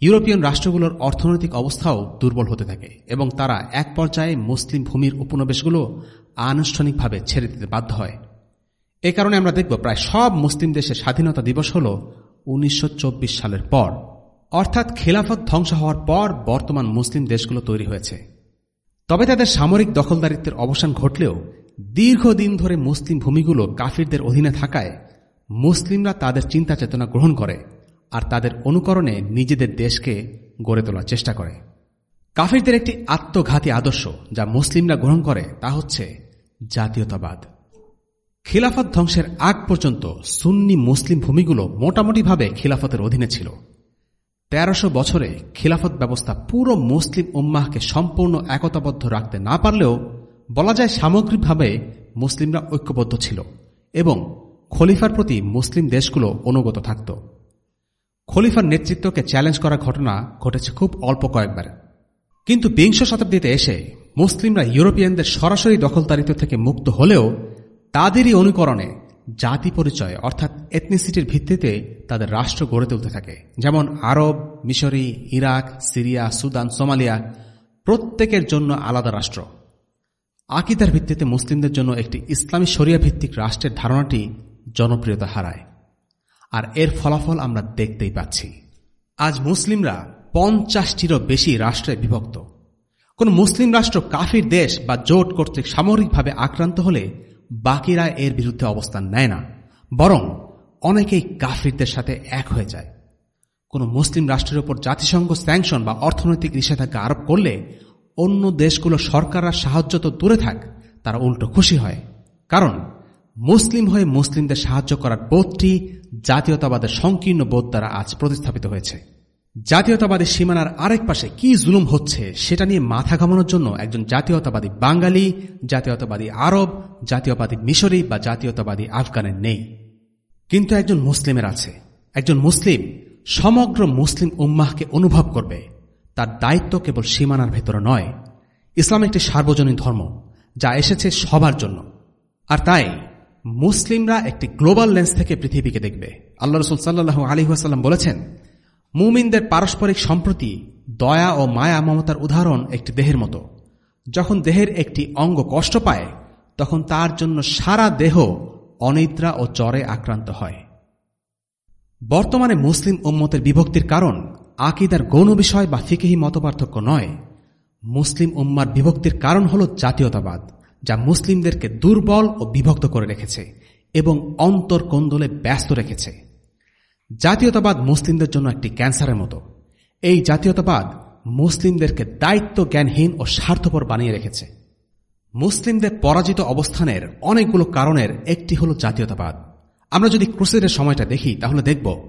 ইউরোপিয়ান রাষ্ট্রগুলোর অর্থনৈতিক অবস্থাও দুর্বল হতে থাকে এবং তারা এক পর্যায়ে মুসলিম ভূমির উপনিবেশগুলো আনুষ্ঠানিকভাবে ছেড়ে দিতে বাধ্য হয়। এ কারণে আমরা দেখব প্রায় সব মুসলিম দেশের স্বাধীনতা দিবস হল উনিশশো চব্বিশ সালের পর। অর্থাৎ খেলাফত ধ্বংস হওয়ার পর বর্তমান মুসলিম দেশগুলো তৈরি হয়েছে। তবে তাদের সামরিক দখলদারিত্বের অবসান ঘটলেও দীর্ঘদিন ধরে মুসলিম ভূমিগুলো কাফিরদের অধীনে থাকায় মুসলিমরা তাদের চিন্তা চেতনা গ্রহণ করে আর তাদের অনুকরণে নিজেদের দেশকে গড়ে তোলার চেষ্টা করে। কাফিরদের একটি আত্মঘাতী আদর্শ যা মুসলিমরা গ্রহণ করে তা হচ্ছে জাতীয়তাবাদ। খিলাফত ধ্বংসের আগ পর্যন্ত সুন্নি মুসলিম ভূমিগুলো মোটামুটিভাবে খিলাফতের অধীনে ছিল। তেরোশো বছরে খিলাফত ব্যবস্থা পুরো মুসলিম উম্মাহকে সম্পূর্ণ একতাবদ্ধ রাখতে না পারলেও বলা যায় সামগ্রিকভাবে মুসলিমরা ঐক্যবদ্ধ ছিল এবং খলিফার প্রতি মুসলিম দেশগুলো অনুগত থাকত। খলিফার নেতৃত্বকে চ্যালেঞ্জ করার ঘটনা ঘটেছে খুব অল্প কয়েকবার। কিন্তু বিংশ শতাব্দীতে এসে মুসলিমরা ইউরোপিয়ানদের সরাসরি দখলদারিত্ব থেকে মুক্ত হলেও তাদেরই অনুকরণে জাতি পরিচয়, অর্থাৎ এথনিসিটির ভিত্তিতে তাদের রাষ্ট্র গড়ে তুলতে থাকে। যেমন আরব, মিশরি, ইরাক, সিরিয়া, সুদান, সোমালিয়া প্রত্যেকের জন্য আলাদা রাষ্ট্র। আকিদার ভিত্তিতে মুসলিমদের জন্য একটি ইসলামী শরিয়া ভিত্তিক রাষ্ট্রের ধারণাটি জনপ্রিয়তা হারায়। আর এর ফলাফল আমরা দেখতেই পাচ্ছি। আজ মুসলিমরা পঞ্চাশটিরও বেশি রাষ্ট্রে বিভক্ত। কোন মুসলিম রাষ্ট্র কাফির দেশ বা জোট কর্তৃক সামরিকভাবে আক্রান্ত হলে বাকিরা এর বিরুদ্ধে অবস্থান নেয় না। বরং অনেকেই কাফিরদের সাথে এক হয়ে যায়। কোন মুসলিম রাষ্ট্রের উপর জাতিসংঘ স্যাংশন বা অর্থনৈতিক নিষেধাজ্ঞা আরোপ করলে অন্য দেশগুলো সরকাররা সাহায্য তো দূরে থাক, তারা উল্টো খুশি হয়। কারণ মুসলিম হয়ে মুসলিমদের সাহায্য করার বোধটি জাতীয়তাবাদের সংকীর্ণ বোধ দ্বারা আজ প্রতিস্থাপিত হয়েছে। জাতীয়তাবাদী সীমানার আরেক পাশে কি জুলুম হচ্ছে, সেটা নিয়ে মাথা ঘামানোর জন্য একজন জাতীয়তাবাদী বাঙালি, জাতীয়তাবাদী আরব, জাতীয়তাবাদী মিশরি বা জাতীয়তাবাদী আফগানের নেই। কিন্তু একজন মুসলিমের আছে। একজন মুসলিম সমগ্র মুসলিম উম্মাহকে অনুভব করবে। তার দায়িত্ব কেবল সীমানার ভেতরে নয়। ইসলাম একটি সার্বজনীন ধর্ম, যা এসেছে সবার জন্য। আর তাই মুসলিমরা একটি গ্লোবাল লেন্স থেকে পৃথিবীকে দেখবে। আল্লাহ রসুল সাল্লাহ আলহিহাসাল্লাম বলেছেন মুমিনদের পারস্পরিক সম্প্রতি দয়া ও মায়া মমতার উদাহরণ একটি দেহের মতো। যখন দেহের একটি অঙ্গ কষ্ট পায়, তখন তার জন্য সারা দেহ অনিদ্রা ও জ্বরে আক্রান্ত হয়। বর্তমানে মুসলিম উম্মতের বিভক্তির কারণ আকিদার গৌণ বিষয় বা ফিকেহি মতপার্থক্য নয়। মুসলিম উম্মার বিভক্তির কারণ হল জাতীয়তাবাদ, যা মুসলিমদেরকে দুর্বল ও বিভক্ত করে রেখেছে এবং অন্তর কোন্দলে ব্যস্ত রেখেছে। জাতীয়তাবাদ মুসলিমদের জন্য একটি ক্যান্সারের মতো। এই জাতীয়তাবাদ মুসলিমদেরকে দায়িত্ব জ্ঞানহীন ও স্বার্থপর বানিয়ে রেখেছে। মুসলিমদের পরাজিত অবস্থানের অনেকগুলো কারণের একটি হল জাতীয়তাবাদ। আমরা যদি ক্রুসেডের সময়টা দেখি, তাহলে দেখব,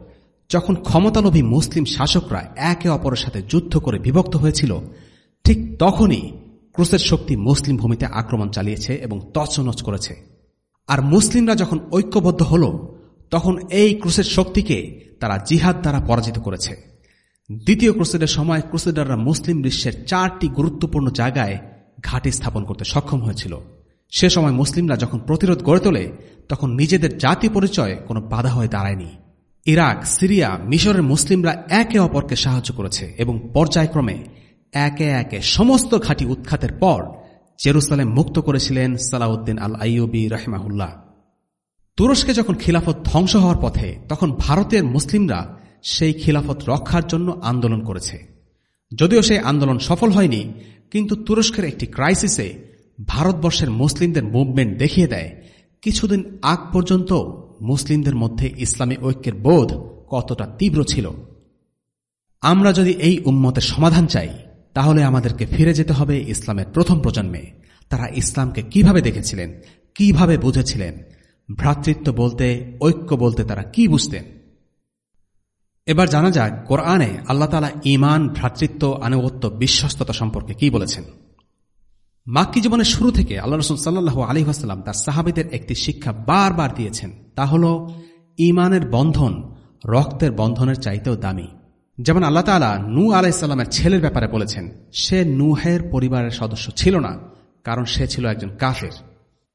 যখন ক্ষমতালোভী মুসলিম শাসকরা একে অপরের সাথে যুদ্ধ করে বিভক্ত হয়েছিল, ঠিক তখনই ক্রুসের শক্তি মুসলিম ভূমিতে আক্রমণ চালিয়েছে এবং তছনছ করেছে। আর মুসলিমরা যখন ঐক্যবদ্ধ হল তখন এই ক্রুসের শক্তিকে তারা জিহাদ দ্বারা পরাজিত করেছে। দ্বিতীয় ক্রুসেডের সময় ক্রুসেডাররা মুসলিম বিশ্বের চারটি গুরুত্বপূর্ণ জায়গায় ঘাঁটি স্থাপন করতে সক্ষম হয়েছিল। সে সময় মুসলিমরা যখন প্রতিরোধ গড়ে তোলে, তখন নিজেদের জাতি পরিচয় কোনো বাধা হয়ে দাঁড়ায়নি। ইরাক, সিরিয়া, মিশরের মুসলিমরা একে অপরকে সাহায্য করেছে এবং পর্যায়ক্রমে একে একে সমস্ত ঘাঁটি উৎখাতের পর জেরুসালেম মুক্ত করেছিলেন সালাউদ্দিন আল আইয়ুবি রহমাহুল্লাহ। তুরস্কে যখন খিলাফত ধ্বংস হওয়ার পথে, তখন ভারতের মুসলিমরা সেই খিলাফত রক্ষার জন্য আন্দোলন করেছে। যদিও সেই আন্দোলন সফল হয়নি, কিন্তু তুরস্কের একটি ক্রাইসিসে ভারতবর্ষের মুসলিমদের মুভমেন্ট দেখিয়ে দেয়, কিছুদিন আগ পর্যন্ত মুসলিমদের মধ্যে ইসলামী ঐক্যের বোধ কতটা তীব্র ছিল। আমরা যদি এই উম্মতের সমাধান চাই, তাহলে আমাদেরকে ফিরে যেতে হবে ইসলামের প্রথম প্রজন্মে। তারা ইসলামকে কীভাবে দেখেছিলেন, কীভাবে বুঝেছিলেন ভ্রাতৃত্ব বলতে, ঐক্য বলতে তারা কি বুঝতেন? এবার জানা যাক, কোরআনে আল্লাহ তালা ইমান ভ্রাতৃত্ব, আনুগত্য, বিশ্বস্ততা সম্পর্কে কি বলেছেন। মাক্কি জীবনের শুরু থেকে আল্লাহ রসুল সাল্লাহ আলী আসাল্লাম তার সাহাবিদের একটি শিক্ষা বারবার দিয়েছেন। তা হল ইমানের বন্ধন রক্তের বন্ধনের চাইতেও দামি। যেমন আল্লাহ তালা নু আলাইসাল্লামের ছেলের ব্যাপারে বলেছেন, সে নুহের পরিবারের সদস্য ছিল না, কারণ সে ছিল একজন কাফের।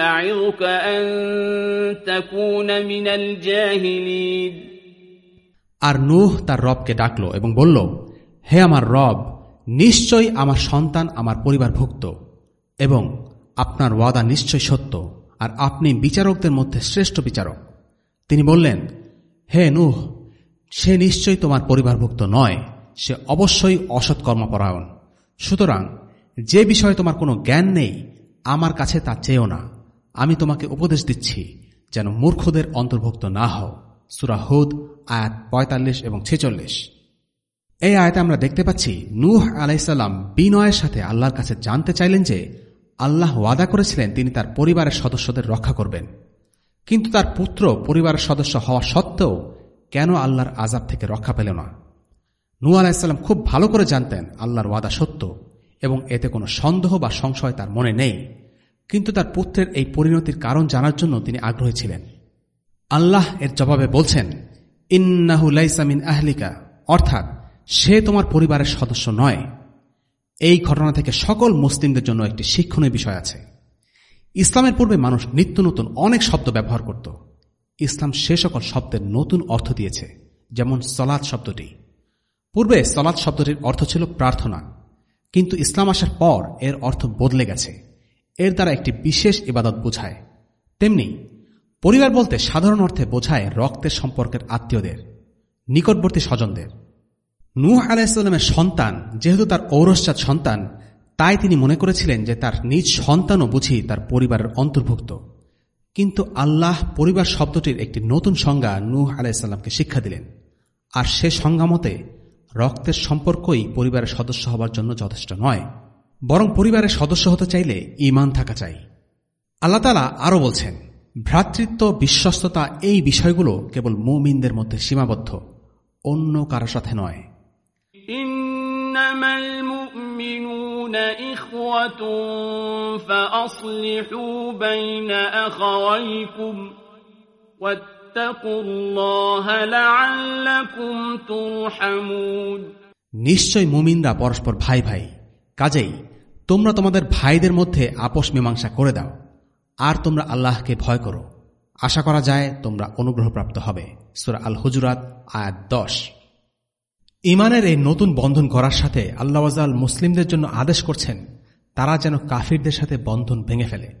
أعظك أن تكون من الجاهلين আর নুহ তার রবকে ডাকল এবং বলল হে আমার রব নিশ্চয়ই আমার সন্তান আমার পরিবারভুক্ত এবং আপনার ওয়াদা নিশ্চয় সত্য আর আপনি বিচারকদের মধ্যে শ্রেষ্ঠ বিচারক তিনি বললেন হে নুহ সে নিশ্চয়ই তোমার পরিবারভুক্ত নয় সে অবশ্যই অসৎ কর্মপরায়ণ সুতরাং যে বিষয়ে তোমার কোনো জ্ঞান নেই আমার কাছে তা চেয়েও না আমি তোমাকে উপদেশ দিচ্ছি যেন মূর্খদের অন্তর্ভুক্ত না হও। সুরাহুদ আয়াত পঁয়তাল্লিশ এবং ছেচল্লিশ। এই আয়তে আমরা দেখতে পাচ্ছি, নূহ আলাইসাল্লাম বিনয়ের সাথে আল্লাহর কাছে জানতে চাইলেন যে আল্লাহ ওয়াদা করেছিলেন তিনি তার পরিবারের সদস্যদের রক্ষা করবেন। কিন্তু তার পুত্র পরিবারের সদস্য হওয়া সত্ত্বেও কেন আল্লাহর আজাব থেকে রক্ষা পেল না? নূ আলাহিসাল্লাম খুব ভালো করে জানতেন আল্লাহর ওয়াদা সত্য এবং এতে কোনো সন্দেহ বা সংশয় তার মনে নেই। কিন্তু তার পুত্রের এই পরিণতির কারণ জানার জন্য তিনি আগ্রহী ছিলেন। আল্লাহ এর জবাবে বলছেন, ইন্নাহু লাইসামিন আহলিকা। অর্থাৎ, সে তোমার পরিবারের সদস্য নয়। এই ঘটনা থেকে সকল মুসলিমদের জন্য একটি শিক্ষণীয় বিষয় আছে। ইসলামের পূর্বে মানুষ নিত্য নতুন অনেক শব্দ ব্যবহার করত। ইসলাম সে সকল শব্দের নতুন অর্থ দিয়েছে, যেমন সলাদ শব্দটি। পূর্বে সলাদ শব্দটির অর্থ ছিল প্রার্থনা, কিন্তু ইসলাম আসার পর এর অর্থ বদলে গেছে। এর দ্বারা একটি বিশেষ ইবাদত বোঝায়। তেমনি, পরিবার বলতে সাধারণ অর্থে বোঝায় রক্তের সম্পর্কের আত্মীয়দের, নিকটবর্তী স্বজনদের। নূহ আলাহিসাল্লামের সন্তান, যেহেতু তার ঔরসজাত সন্তান, তাই তিনি মনে করেছিলেন যে তার নিজ সন্তানও বুঝি তার পরিবারের অন্তর্ভুক্ত। কিন্তু আল্লাহ পরিবার শব্দটির একটি নতুন সংজ্ঞা নূহ আলাইসাল্লামকে শিক্ষা দিলেন। আর সে সংজ্ঞা মতে, রক্তের সম্পর্কই পরিবারের সদস্য হবার জন্য যথেষ্ট নয়। বরং পরিবারের সদস্য হতে চাইলে ইমান থাকা চাই। আল্লাহতালা আরও বলছেন ভ্রাতৃত্ব বিশ্বস্ততা এই বিষয়গুলো কেবল মুমিনদের মধ্যে সীমাবদ্ধ অন্য কারও সাথে নয়। নিশ্চয় মুমিনরা পরস্পর ভাই ভাই কাজেই তোমরা তোমাদের ভাইদের মধ্যে আপোষ মীমাংসা করে দাও, আর তোমরা আল্লাহকে ভয় করো। আশা করা যায় তোমরা অনুগ্রহপ্রাপ্ত হবে। সুরা আল হুজুরাত আয়াত দশ। ইমানের এই নতুন বন্ধন করার সাথে আল্লাহজাল মুসলিমদের জন্য আদেশ করছেন, তারা যেন কাফিরদের সাথে বন্ধন ভেঙে ফেলে।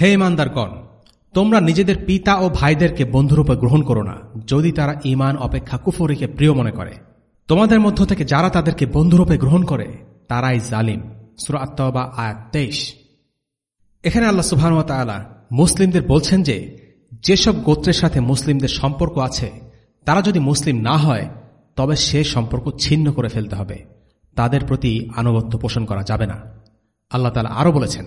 হে ইমানদারগণ, তোমরা নিজেদের পিতা ও ভাইদেরকে বন্ধুরূপে গ্রহণ করো না, যদি তারা ইমান অপেক্ষা, কুফরিকে প্রিয় মনে করে। তোমাদের মধ্য থেকে যারা তাদেরকে বন্ধুরূপে গ্রহণ করে, তারাই জালিম। সুরাত্তবা আয়াত তেইশ। এখানে আল্লাহ সুবাহানুয়ালা মুসলিমদের বলছেন যে, যেসব গোত্রের সাথে মুসলিমদের সম্পর্ক আছে, তারা যদি মুসলিম না হয়, তবে সে সম্পর্ক ছিন্ন করে ফেলতে হবে। তাদের প্রতি আনুগত্য পোষণ করা যাবে না। আল্লাহ তালা আরও বলেছেন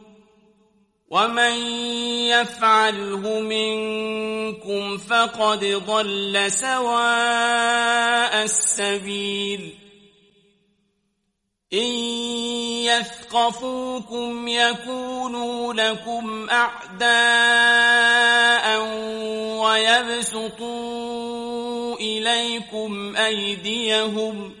ومن يفعله منكم فقد ضل سواء السبيل إن يثقفوكم يكونوا لكم أعداء ويبسطوا إليكم أيديهم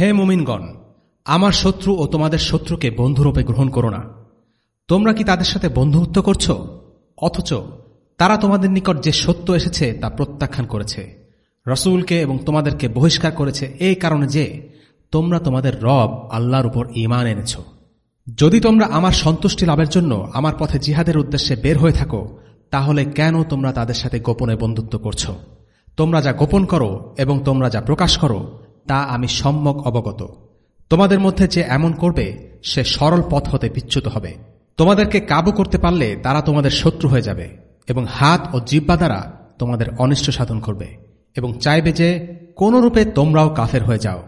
হে মুমিনগণ, আমার শত্রু ও তোমাদের শত্রুকে বন্ধুরূপে গ্রহণ করো না। তোমরা কি তাদের সাথে বন্ধুত্ব করছ? অথচ তারা তোমাদের নিকট যে সত্য এসেছে তা প্রত্যাখ্যান করেছে। রসুলকে এবং তোমাদেরকে বহিষ্কার করেছে এই কারণে যে তোমরা তোমাদের রব আল্লাহর উপর ইমান এনেছ। যদি তোমরা আমার সন্তুষ্টি লাভের জন্য আমার পথে জিহাদের উদ্দেশ্যে বের হয়ে থাকো তাহলে কেন তোমরা তাদের সাথে গোপনে বন্ধুত্ব করছ? তোমরা যা গোপন করো এবং তোমরা যা প্রকাশ করো, তা আমি সম্যক অবগত। তোমাদের মধ্যে যে এমন করবে, সে সরল পথ হতে বিচ্যুত হবে। তোমাদেরকে কাবু করতে পারলে তারা তোমাদের শত্রু হয়ে যাবে এবং হাত ও জিব্বা দ্বারা তোমাদের অনিষ্ট সাধন করবে এবং চাইবে যে কোন রূপে তোমরাও কাফের হয়ে যাও।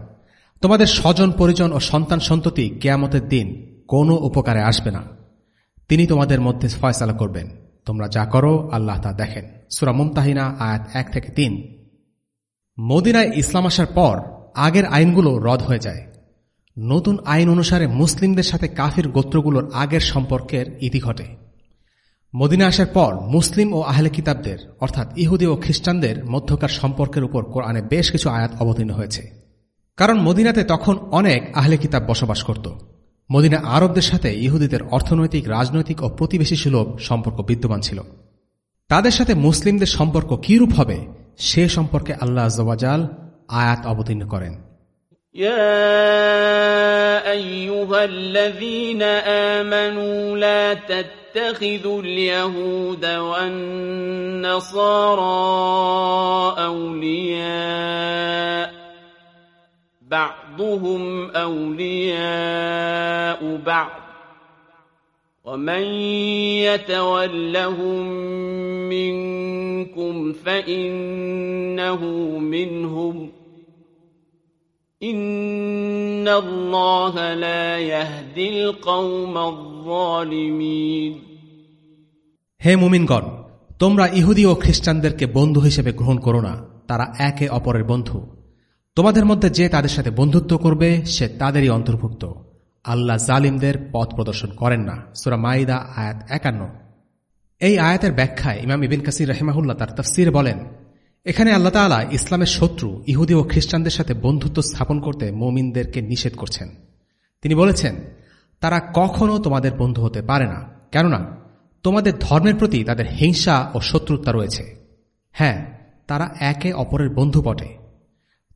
তোমাদের স্বজন, পরিজন ও সন্তান সন্ততি কেয়ামতের দিন কোনো উপকারে আসবে না। তিনি তোমাদের মধ্যে ফয়সালা করবেন। তোমরা যা করো, আল্লাহ তা দেখেন। সুরা মুমতাহিনা, আয়াত এক থেকে তিন। মদিনায় ইসলাম আসার পর আগের আইনগুলো রদ হয়ে যায়। নতুন আইন অনুসারে মুসলিমদের সাথে কাফির গোত্রগুলোর আগের সম্পর্কের ইতি ঘটে। মদিনা আসার পর মুসলিম ও আহলে কিতাবদের, অর্থাৎ ইহুদি ও খ্রিস্টানদের মধ্যকার সম্পর্কের উপর কোরআনে বেশ কিছু আয়াত অবতীর্ণ হয়েছে। কারণ মদিনাতে তখন অনেক আহলে কিতাব বসবাস করত। মদিনা আরবদের সাথে ইহুদিদের অর্থনৈতিক রাজনৈতিক ও প্রতিবেশী সুলভ সম্পর্ক বিদ্যমান ছিল তাদের সাথে মুসলিমদের সম্পর্ক কিরূপ হবে সে সম্পর্কে আল্লাহ জওয়াজাল আয়াত অবতীর্ণ করেন يا أيها الذين آمنوا لا تتخذوا اليهود والنصارى أولياء بعضهم أولياء بعض ومن يتولهم منكم فإنه منهم إن الله لا يهدي القوم الظالمين হে মুমিনগণ তোমরা ইহুদি ও খ্রিস্টানদেরকে বন্ধু হিসেবে গ্রহণ করো না তারা একে অপরের বন্ধু তোমাদের মধ্যে যে তাদের সাথে বন্ধুত্ব করবে, সে তাদেরই অন্তর্ভুক্ত। আল্লাহ জালিমদের পথ প্রদর্শন করেন না। সুরা মাইদা আয়াত একান্ন। এই আয়াতের ব্যাখ্যায় ইমাম ইবিন কাসির রহেমাহুল্লাহ তার তফসির বলেন, এখানে আল্লাহ তালা ইসলামের শত্রু, ইহুদি ও খ্রিস্টানদের সাথে বন্ধুত্ব স্থাপন করতে মমিনদেরকে নিষেধ করছেন। তিনি বলেছেন, তারা কখনো তোমাদের বন্ধু হতে পারে না। কেননা, তোমাদের ধর্মের প্রতি তাদের হিংসা ও শত্রুতা রয়েছে। হ্যাঁ তারা একে অপরের বন্ধু বটে।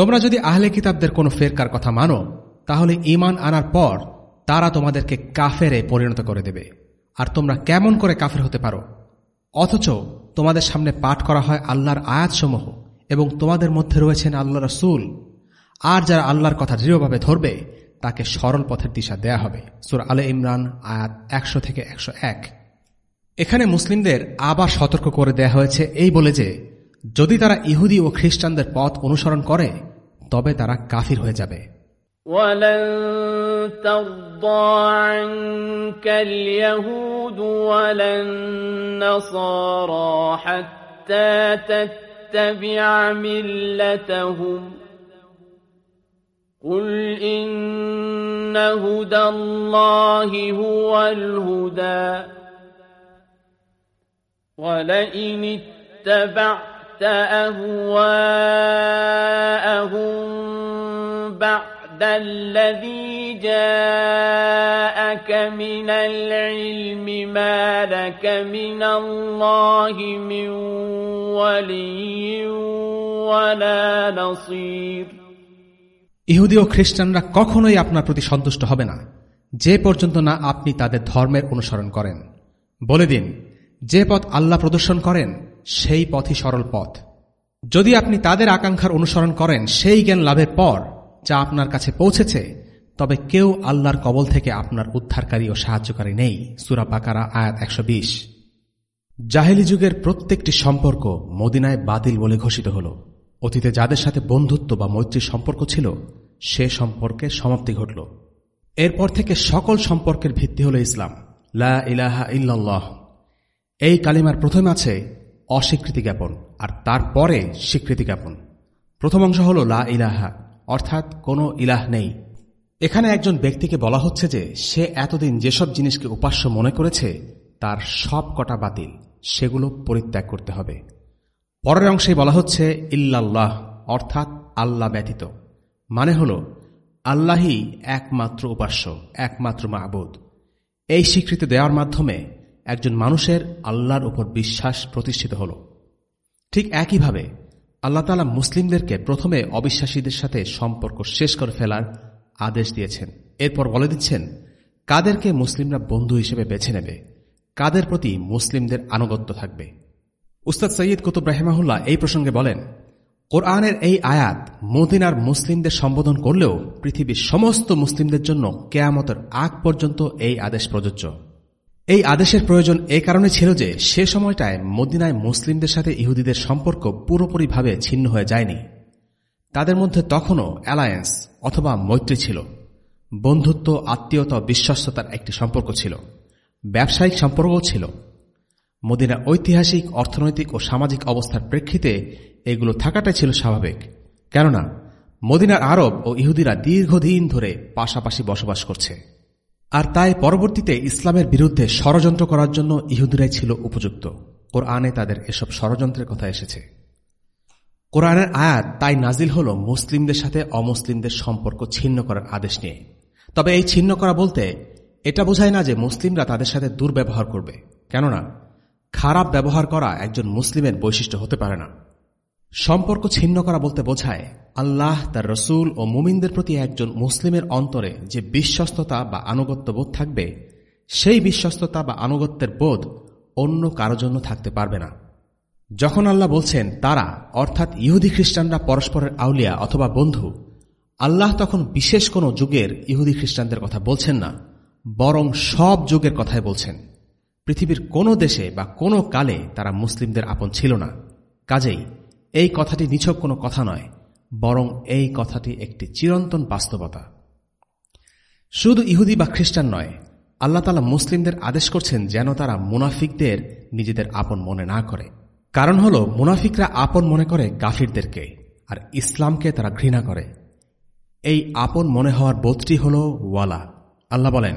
তোমরা যদি আহলে কিতাবদের কোনো ফেরকার কথা মানো, তাহলে ইমান আনার পর তারা তোমাদেরকে কাফেরে পরিণত করে দেবে। আর তোমরা কেমন করে কাফের হতে পারো? অথচ তোমাদের সামনে পাঠ করা হয় আল্লাহর আয়াতসমূহ এবং তোমাদের মধ্যে রয়েছেন আল্লাহ রসুল। আর যারা আল্লাহর কথা দৃঢ়ভাবে ধরবে, তাকে সরল পথের দিশা দেয়া হবে। সুর আলে ইমরান, আয়াত একশো থেকে একশো এক। এখানে মুসলিমদের আবার সতর্ক করে দেয়া হয়েছে এই বলে যে, যদি তারা ইহুদি ও খ্রিস্টানদের পথ অনুসরণ করে তবে তারা কাফির হয়ে যাবে ولن ترضى عنك اليهود ولا النصارى حتى تتبع ملتهم قل إن هدى الله هو الهدى ولئن اتبعت أهواءهم بعد الذي جاءك من العلم ما لك من الله من ولي ولا نصير ইহুদি ও খ্রিস্টানরা কখনোই আপনার প্রতি সন্তুষ্ট হবে না যে পর্যন্ত না আপনি তাদের ধর্মের অনুসরণ করেন বলে দিন যে পথ আল্লাহ প্রদর্শন করেন, সেই পথই সরল পথ। যদি আপনি তাদের আকাঙ্ক্ষার অনুসরণ করেন, সেই জ্ঞান লাভের পর যা আপনার কাছে পৌঁছেছে, তবে কেউ আল্লাহর কবল থেকে আপনার উদ্ধারকারী ও সাহায্যকারী নেই। সুরা বাকারা, আয়াত একশো বিশ। জাহেলি যুগের প্রত্যেকটি সম্পর্ক মদিনায় বাতিল বলে ঘোষিত হল। অতীতে যাদের সাথে বন্ধুত্ব বা মৈত্রীর সম্পর্ক ছিল, সে সম্পর্কে সমাপ্তি ঘটল। এরপর থেকে সকল সম্পর্কের ভিত্তি হল ইসলাম। লা ইলাহা ইল্লাল্লাহ। এই কালিমার প্রথম আছে অস্বীকৃতি জ্ঞাপন, আর তারপরে স্বীকৃতি জ্ঞাপন। প্রথম অংশ হল লা ইলাহা, অর্থাৎ কোনো ইলাহ নেই। এখানে একজন ব্যক্তিকে বলা হচ্ছে যে সে এতদিন যেসব জিনিসকে উপাস্য মনে করেছে, তার সব কটা বাতিল, সেগুলো পরিত্যাগ করতে হবে। পরের অংশে বলা হচ্ছে ইল্লাল্লাহ, অর্থাৎ আল্লাহ ব্যতীত। মানে হল, আল্লাহই একমাত্র উপাস্য, একমাত্র মাহবুদ এই স্বীকৃতি দেওয়ার মাধ্যমে একজন মানুষের আল্লাহর উপর বিশ্বাস প্রতিষ্ঠিত হল। ঠিক একইভাবে আল্লাহ তালা মুসলিমদেরকে প্রথমে অবিশ্বাসীদের সাথে সম্পর্ক শেষ করে ফেলার আদেশ দিয়েছেন। এরপর বলে দিচ্ছেন, কাদেরকে মুসলিমরা বন্ধু হিসেবে বেছে নেবে? কাদের প্রতি মুসলিমদের আনুগত্য থাকবে? উস্তাদ সৈয়দ কুতুব রাহেমাহুল্লাহ এই প্রসঙ্গে বলেন, কোরআনের এই আয়াত মদিনার মুসলিমদের সম্বোধন করলেও পৃথিবীর সমস্ত মুসলিমদের জন্য কেয়ামতের আগ পর্যন্ত এই আদেশ প্রযোজ্য। এই আদেশের প্রয়োজন এই কারণে ছিল যে সে সময়টায় মদিনায় মুসলিমদের সাথে ইহুদিদের সম্পর্ক পুরোপুরিভাবে ছিন্ন হয়ে যায়নি। তাদের মধ্যে তখনও অ্যালায়েন্স অথবা মৈত্রী ছিল। বন্ধুত্ব, আত্মীয়তা, বিশ্বস্ততার একটি সম্পর্ক ছিল। ব্যবসায়িক সম্পর্কও ছিল। মদিনার ঐতিহাসিক, অর্থনৈতিক ও সামাজিক অবস্থার প্রেক্ষিতে এগুলো থাকাটাই ছিল স্বাভাবিক। কেননা, মদিনার আরব ও ইহুদিরা দীর্ঘদিন ধরে পাশাপাশি বসবাস করছে। আর তাই পরবর্তীতে ইসলামের বিরুদ্ধে ষড়যন্ত্র করার জন্য ইহুদিরাই ছিল উপযুক্ত। কোরআনে তাদের এসব ষড়যন্ত্রের কথা এসেছে। কোরআনের আয়াত তাই নাজিল হল মুসলিমদের সাথে অমুসলিমদের সম্পর্ক ছিন্ন করার আদেশ নিয়ে। তবে এই ছিন্ন করা বলতে এটা বোঝায় না যে মুসলিমরা তাদের সাথে দুর্ব্যবহার করবে। কেননা, খারাপ ব্যবহার করা একজন মুসলিমের বৈশিষ্ট্য হতে পারে না। সম্পর্ক ছিন্ন করা বলতে বোঝায়, আল্লাহ তার রসুল ও মুমিনদের প্রতি একজন মুসলিমের অন্তরে যে বিশ্বস্ততা বা আনুগত্য বোধ থাকবে, সেই বিশ্বস্ততা বা আনুগত্যের বোধ অন্য কারও জন্য থাকতে পারবে না। যখন আল্লাহ বলছেন, তারা, অর্থাৎ ইহুদি খ্রিস্টানরা পরস্পরের আউলিয়া অথবা বন্ধু, আল্লাহ তখন বিশেষ কোনো যুগের ইহুদি খ্রিস্টানদের কথা বলছেন না, বরং সব যুগের কথাই বলছেন। পৃথিবীর কোনো দেশে বা কোনো কালে তারা মুসলিমদের আপন ছিল না। কাজেই এই কথাটি নিছক কোনো কথা নয়, বরং এই কথাটি একটি চিরন্তন বাস্তবতা। শুধু ইহুদি বা খ্রিস্টান নয়, আল্লাহ তালা মুসলিমদের আদেশ করছেন যেন তারা মুনাফিকদের নিজেদের আপন মনে না করে। কারণ হল, মুনাফিকরা আপন মনে করে গাফিরদেরকে, আর ইসলামকে তারা ঘৃণা করে। এই আপন মনে হওয়ার বোধটি হল ওয়ালা। আল্লাহ বলেন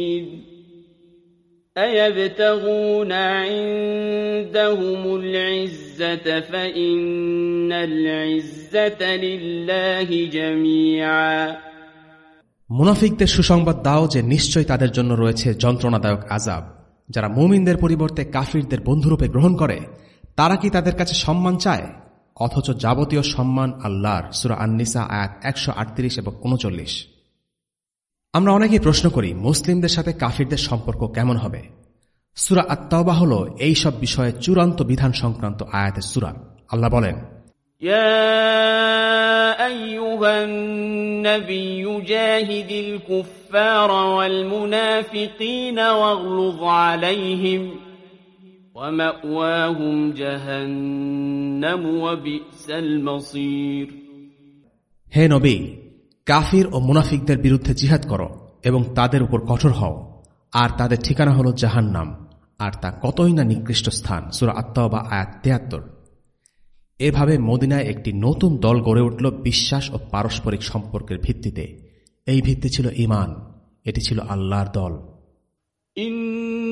أيبتغون عندهم العزة فإن العزة لله جميعا মুনাফিকদের সুসংবাদ দাও যে নিশ্চয় তাদের জন্য রয়েছে যন্ত্রণাদায়ক আজাব যারা মুমিনদের পরিবর্তে কাফিরদের বন্ধুরূপে গ্রহণ করে তারা কি তাদের কাছে সম্মান চায় অথচ যাবতীয় সম্মান আল্লাহর সুরা আন্নিসা আয়াত একশো আটত্রিশ এবং উনচল্লিশ আমরা অনেকেই প্রশ্ন করি মুসলিমদের সাথে কাফিরদের সম্পর্ক কেমন হবে সুরা আত্মাওবা হল এই সব বিষয়ে চূড়ান্ত বিধান সংক্রান্ত আয়াতের সুরা আল্লাহ বলেন يا أيها النبي جاهد الكفار والمنافقين واغلظ عليهم ومأواهم جهنم وبئس المصير হে নবী কাফির ও মুনাফিকদের বিরুদ্ধে জিহাদ করো এবং তাদের উপর কঠোর হও। আর তাদের ঠিকানা হল জাহান্নাম। আর তা কতই না নিকৃষ্ট স্থান। সুরা আত্মা বা আয়াত তেয়াত্তর। এভাবে মদিনায় একটি নতুন দল গড়ে উঠল বিশ্বাস ও পারস্পরিক সম্পর্কের ভিত্তিতে। এই ভিত্তি ছিল ইমান এটি ছিল আল্লাহর দল।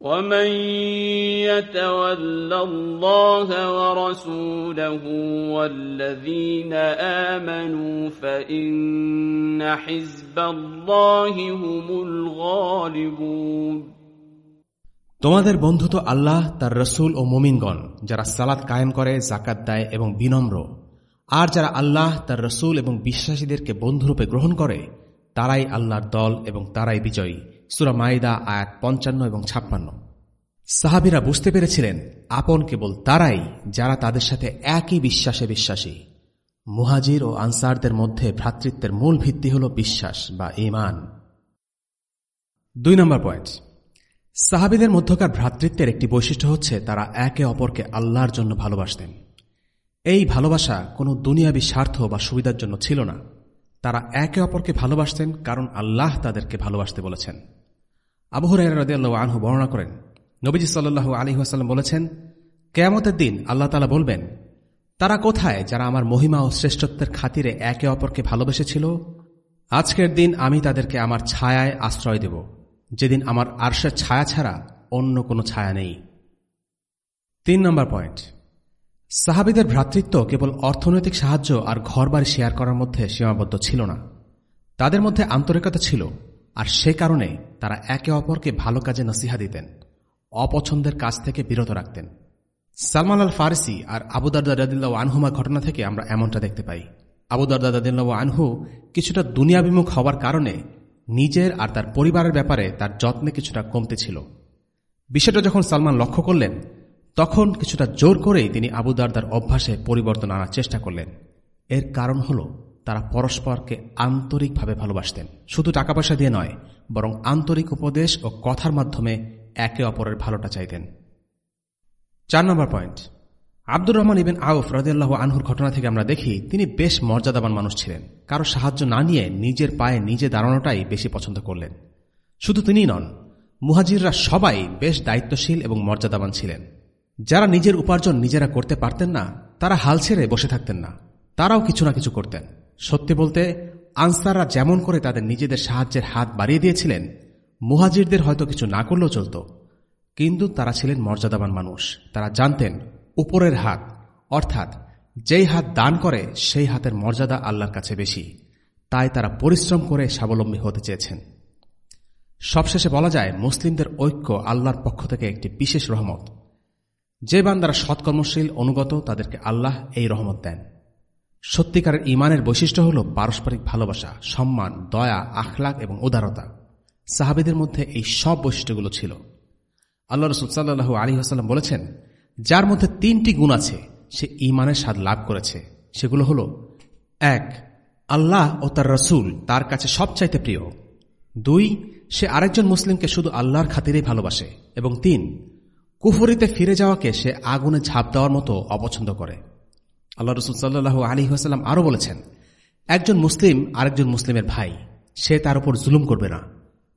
ومن يتول الله ورسوله والذين آمنوا فإن حزب الله هم الغالبون তোমাদের বন্ধু তো আল্লাহ তার রসুল ও মুমিনগণ যারা সালাত কায়েম করে জাকাত দেয় এবং বিনম্র আর যারা আল্লাহ তার রসুল এবং বিশ্বাসীদেরকে বন্ধুরূপে গ্রহণ করে তারাই আল্লাহর দল এবং তারাই বিজয়ী সুরা মাইদা আয়াত পঞ্চান্ন এবং ছাপ্পান্ন। সাহাবিরা বুঝতে পেরেছিলেন, আপন কেবল তারাই, যারা তাদের সাথে একই বিশ্বাসে বিশ্বাসী। মুহাজির ও আনসারদের মধ্যে ভ্রাতৃত্বের মূল ভিত্তি হল বিশ্বাস বা ইমান দুই নম্বর পয়েন্ট। সাহাবিদের মধ্যকার ভ্রাতৃত্বের একটি বৈশিষ্ট্য হচ্ছে তারা একে অপরকে আল্লাহর জন্য ভালোবাসতেন। এই ভালোবাসা কোনো দুনিয়াবী স্বার্থ বা সুবিধার জন্য ছিল না। তারা একে অপরকে ভালোবাসতেন কারণ আল্লাহ তাদেরকে ভালোবাসতে বলেছেন। আবহর রাদিয়াল্লাহ আনহু বর্ণনা করেন, নবীজি সাল্লু আলী আসাল্লাম বলেছেন, কেয়ামতের দিন আল্লাহ তালা বলবেন, তারা কোথায় যারা আমার মহিমা ও শ্রেষ্ঠত্বের খাতিরে একে অপরকে ভালোবেসেছিল? আজকের দিন আমি তাদেরকে আমার ছায়ায় আশ্রয় দেব। যেদিন আমার আর্শের ছায়া ছাড়া অন্য কোনো ছায়া নেই। তিন নম্বর পয়েন্ট। সাহাবিদের ভ্রাতৃত্ব কেবল অর্থনৈতিক সাহায্য আর ঘরবাড়ি শেয়ার করার মধ্যে সীমাবদ্ধ ছিল না। তাদের মধ্যে আন্তরিকতা ছিল। আর সে কারণে তারা একে অপরকে ভালো কাজে নসিহা দিতেন, অপছন্দের কাজ থেকে বিরত রাখতেন। সালমান আল ফারসি আর আবুদারদাদিল্লা আনহুমা ঘটনা থেকে আমরা এমনটা দেখতে পাই। আবুদারদাদিল্লা আনহু কিছুটা দুনিয়াবিমুখ হওয়ার কারণে নিজের আর তার পরিবারের ব্যাপারে তার যত্নে কিছুটা কমতে ছিল। বিষয়টা যখন সালমান লক্ষ্য করলেন, তখন কিছুটা জোর করেই তিনি আবুদারদার অভ্যাসে পরিবর্তন আনার চেষ্টা করলেন। এর কারণ হল তারা পরস্পরকে আন্তরিকভাবে ভালোবাসতেন। শুধু টাকা পয়সা দিয়ে নয়, বরং আন্তরিক উপদেশ ও কথার মাধ্যমে একে অপরের ভালোটা চাইতেন। চার নম্বর point. Abdur Rahman ibn Auf রাজিয়াল্লাহ আনহুর ঘটনা থেকে আমরা দেখি, তিনি বেশ মর্যাদাবান মানুষ ছিলেন। কারও সাহায্য না নিয়ে নিজের পায়ে নিজে দাঁড়ানোটাই বেশি পছন্দ করলেন। শুধু তিনিই নন, মুহাজিররা সবাই বেশ দায়িত্বশীল এবং মর্যাদাবান ছিলেন। যারা নিজের উপার্জন নিজেরা করতে পারতেন না, তারা হাল ছেড়ে বসে থাকতেন না। তারাও কিছু না কিছু করতেন। সত্যি বলতে, আনসাররা যেমন করে তাদের নিজেদের সাহায্যের হাত বাড়িয়ে দিয়েছিলেন, মুহাজিরদের হয়তো কিছু না করলেও চলত। কিন্তু তারা ছিলেন মর্যাদাবান মানুষ। তারা জানতেন, উপরের হাত, অর্থাৎ যেই হাত দান করে, সেই হাতের মর্যাদা আল্লাহর কাছে বেশি। তাই তারা পরিশ্রম করে স্বাবলম্বী হতে চেয়েছেন। সবশেষে বলা যায়, মুসলিমদের ঐক্য আল্লাহর পক্ষ থেকে একটি বিশেষ রহমত। যে বান্দারা সৎকর্মশীল, অনুগত, তাদেরকে আল্লাহ এই রহমত দেন। সত্যিকারের ইমানের বৈশিষ্ট্য হল পারস্পরিক ভালোবাসা, সম্মান, দয়া আখলাক এবং উদারতা। সাহাবিদের মধ্যে এই সব বৈশিষ্ট্যগুলো ছিল। আল্লাহ রসুলসাল্লু আলী হাসাল্লাম বলেছেন, যার মধ্যে তিনটি গুণ আছে, সে ইমানের স্বাদ লাভ করেছে। সেগুলো হল, এক, আল্লাহ ও তার রসুল তার কাছে সবচাইতে প্রিয়। দুই, সে আরেকজন মুসলিমকে শুধু আল্লাহর খাতিরেই ভালোবাসে। এবং তিন, কুফরিতে ফিরে যাওয়াকে সে আগুনে ঝাঁপ দেওয়ার মতো অপছন্দ করে। আল্লাহ রসুল সাল্লাহ আলী হাসাল্লাম আরও বলেছেন, একজন মুসলিম আরেকজন মুসলিমের ভাই, সে তার উপর জুলুম করবে না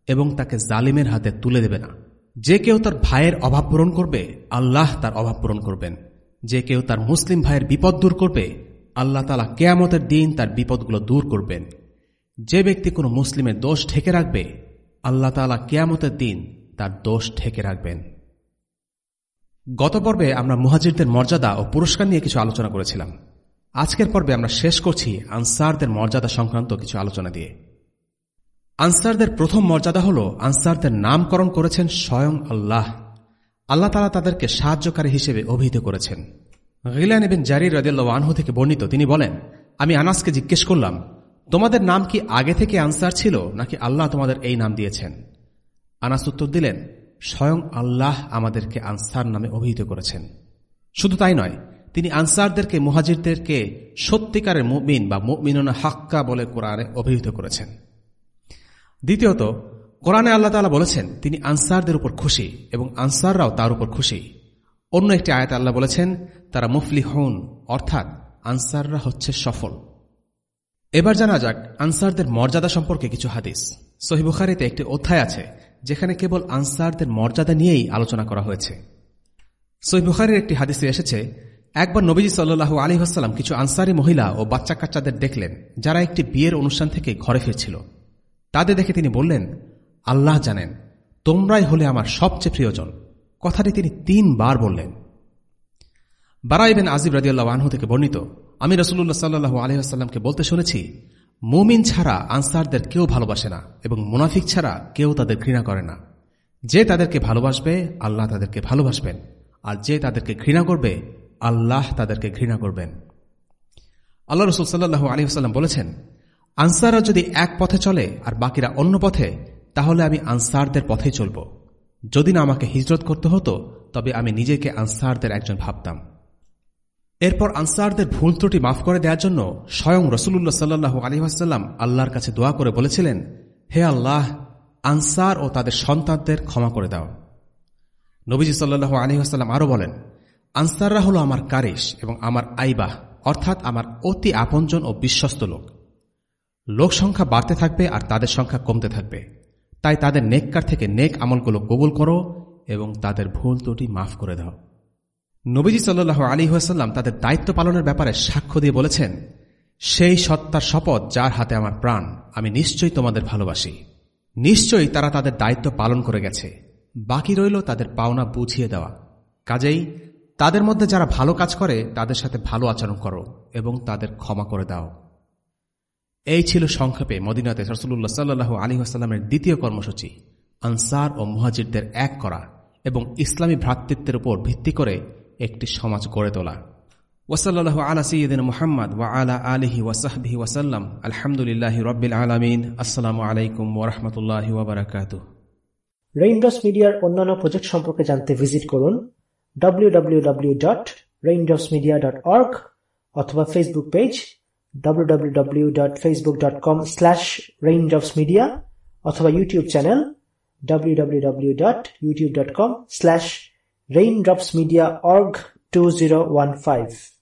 এবং তাকে জালিমের হাতে তুলে দেবে না। যে কেউ তার ভাইয়ের অভাব পূরণ করবে, আল্লাহ তার অভাব পূরণ করবেন। যে কেউ তার মুসলিম ভাইয়ের বিপদ দূর করবে, আল্লাহ তালা কেয়ামতের দিন তার বিপদগুলো দূর করবেন। যে ব্যক্তি কোনো মুসলিমের দোষ ঢেকে রাখবে, আল্লাহ তালা কেয়ামতের দিন তার দোষ ঢেকে রাখবেন। গত পর্বে আমরা মুহাজিরদের মর্যাদা ও পুরস্কার নিয়ে কিছু আলোচনা করেছিলাম। আজকের পর্বে আমরা শেষ করছি আনসারদের মর্যাদা সংক্রান্ত কিছু আলোচনা দিয়ে। আনসারদের প্রথম মর্যাদা হল আনসারদের নামকরণ করেছেন স্বয়ং আল্লাহ। আল্লাহ তালা তাদেরকে সাহায্যকারী হিসেবে অভিহিত করেছেন। গিলান এবেন জারি রদিল্লা আনহু থেকে বর্ণিত তিনি বলেন, আমি আনাসকে জিজ্ঞেস করলাম, তোমাদের নাম কি আগে থেকে আনসার ছিল নাকি আল্লাহ তোমাদের এই নাম দিয়েছেন? আনাস উত্তর দিলেন স্বয়ং আল্লাহ আমাদেরকে আনসার নামে অভিহিত করেছেন। শুধু তাই নয়, তিনি আনসারদেরকে, মুহাজিরদেরকে সত্যিকারের মুমিন বা মুমিনা হাক্কা বলে কোরআনে অভিহিত করেছেন। দ্বিতীয়ত, কোরআনে আল্লাহ তালা বলেছেন, তিনি আনসারদের উপর খুশি এবং আনসাররাও তার উপর খুশি। অন্য একটি আয়াত আল্লাহ বলেছেন, তারা মুফলি হন অর্থাৎ আনসাররা হচ্ছে সফল। এবার জানা যাক আনসারদের মর্যাদা সম্পর্কে কিছু হাদিস। সহিবুখারিতে একটি অধ্যায় আছে যেখানে কেবল আনসারদের মর্যাদা নিয়েই আলোচনা করা হয়েছে। সহিবুখারির একটি হাদিসে এসেছে, একবার নবীজি সাল্লু আলী হাসাল্লাম কিছু আনসারি মহিলা ও বাচ্চা কাচ্চাদের দেখলেন, যারা একটি বিয়ের অনুষ্ঠান থেকে ঘরে ফিরছিল। তাদের দেখে তিনি বললেন, আল্লাহ জানেন, তোমরাই হলে আমার সবচেয়ে প্রিয়জন। কথাটি তিনি তিনবার বললেন। বারাইবেন আজিব রাজিয়াল্লাহ আনহু থেকে বর্ণিত, আমি রসুল্লাহ সাল্লু আলহামকে বলতে শুনেছি মুমিন ছাড়া আনসারদের কেউ ভালোবাসে না এবং মুনাফিক ছাড়া কেউ তাদের ঘৃণা করে না। যে তাদেরকে ভালোবাসবে, আল্লাহ তাদেরকে ভালোবাসবেন। আর যে তাদেরকে ঘৃণা করবে, আল্লাহ তাদেরকে ঘৃণা করবেন। আল্লাহ রসুল সাল্লাহু আলী আসাল্লাম বলেছেন, আনসাররা যদি এক পথে চলে আর বাকিরা অন্য পথে, তাহলে আমি আনসারদের পথে চলব। যদি না আমাকে হিজরত করতে হতো, তবে আমি নিজেকে আনসারদের একজন ভাবতাম। এরপর আনসারদের ভুল ত্রুটি মাফ করে দেওয়ার জন্য স্বয়ং রসুল্লাহ সাল্লু আলহিহাস্লাম আল্লাহর কাছে দোয়া করে বলেছিলেন, হে আল্লাহ, আনসার ও তাদের সন্তানদের ক্ষমা করে দাও। নবীজি সাল্লু আলহিহাস্লাম আরও বলেন, আনসাররা হল আমার কারিশ এবং আমার আইবাহ, অর্থাৎ আমার অতি আপনজন ও বিশ্বস্ত লোক। লোক সংখ্যা বাড়তে থাকবে আর তাদের সংখ্যা কমতে থাকবে। তাই তাদের নেককার থেকে নেক আমলগুলো কবুল করো এবং তাদের ভুল ত্রুটি মাফ করে দাও। নবীজি সাল্লু আলী হাসাল্লাম তাদের দায়িত্ব পালনের ব্যাপারে সাক্ষ্য দিয়ে বলেছেন, সেই সত্তার শপথ যার হাতে আমার প্রাণ, আমি নিশ্চয়ই তোমাদের ভালোবাসি। নিশ্চয়ই তারা তাদের দায়িত্ব পালন করে গেছে। বাকি রইল তাদের পাওনা বুঝিয়ে দেওয়া। কাজেই তাদের মধ্যে যারা ভালো কাজ করে, তাদের সাথে ভালো আচরণ করো এবং তাদের ক্ষমা করে দাও। এই ছিল সংক্ষেপে মদিনাতে রসুল্লাহ সাল্লু আলী আসাল্লামের দ্বিতীয় কর্মসূচি, আনসার ও মুহাজিরদের এক করা এবং ইসলামী ভ্রাতৃত্বের উপর ভিত্তি করে একটি সমাজ গড়ে তোলা। ওসল্লাহ আলা সঈদিন মোহাম্মদ ওয়া আলা আলহি ওয়াসাহবিহি ওয়াসাল্লাম আলহামদুলিল্লাহ রবিল আলমিন। আসসালামু আলাইকুম ওরহমতুল্লাহ ওবরাকাত রেইনড্রপস মিডিয়ার অন্যান্য প্রজেক্ট সম্পর্কে জানতে ভিজিট করুন www.raindropsmedia.org অথবা ফেসবুক পেজ www.facebook.com/raindropsmedia অথবা YouTube channel raindropsmedia.org two zero one five.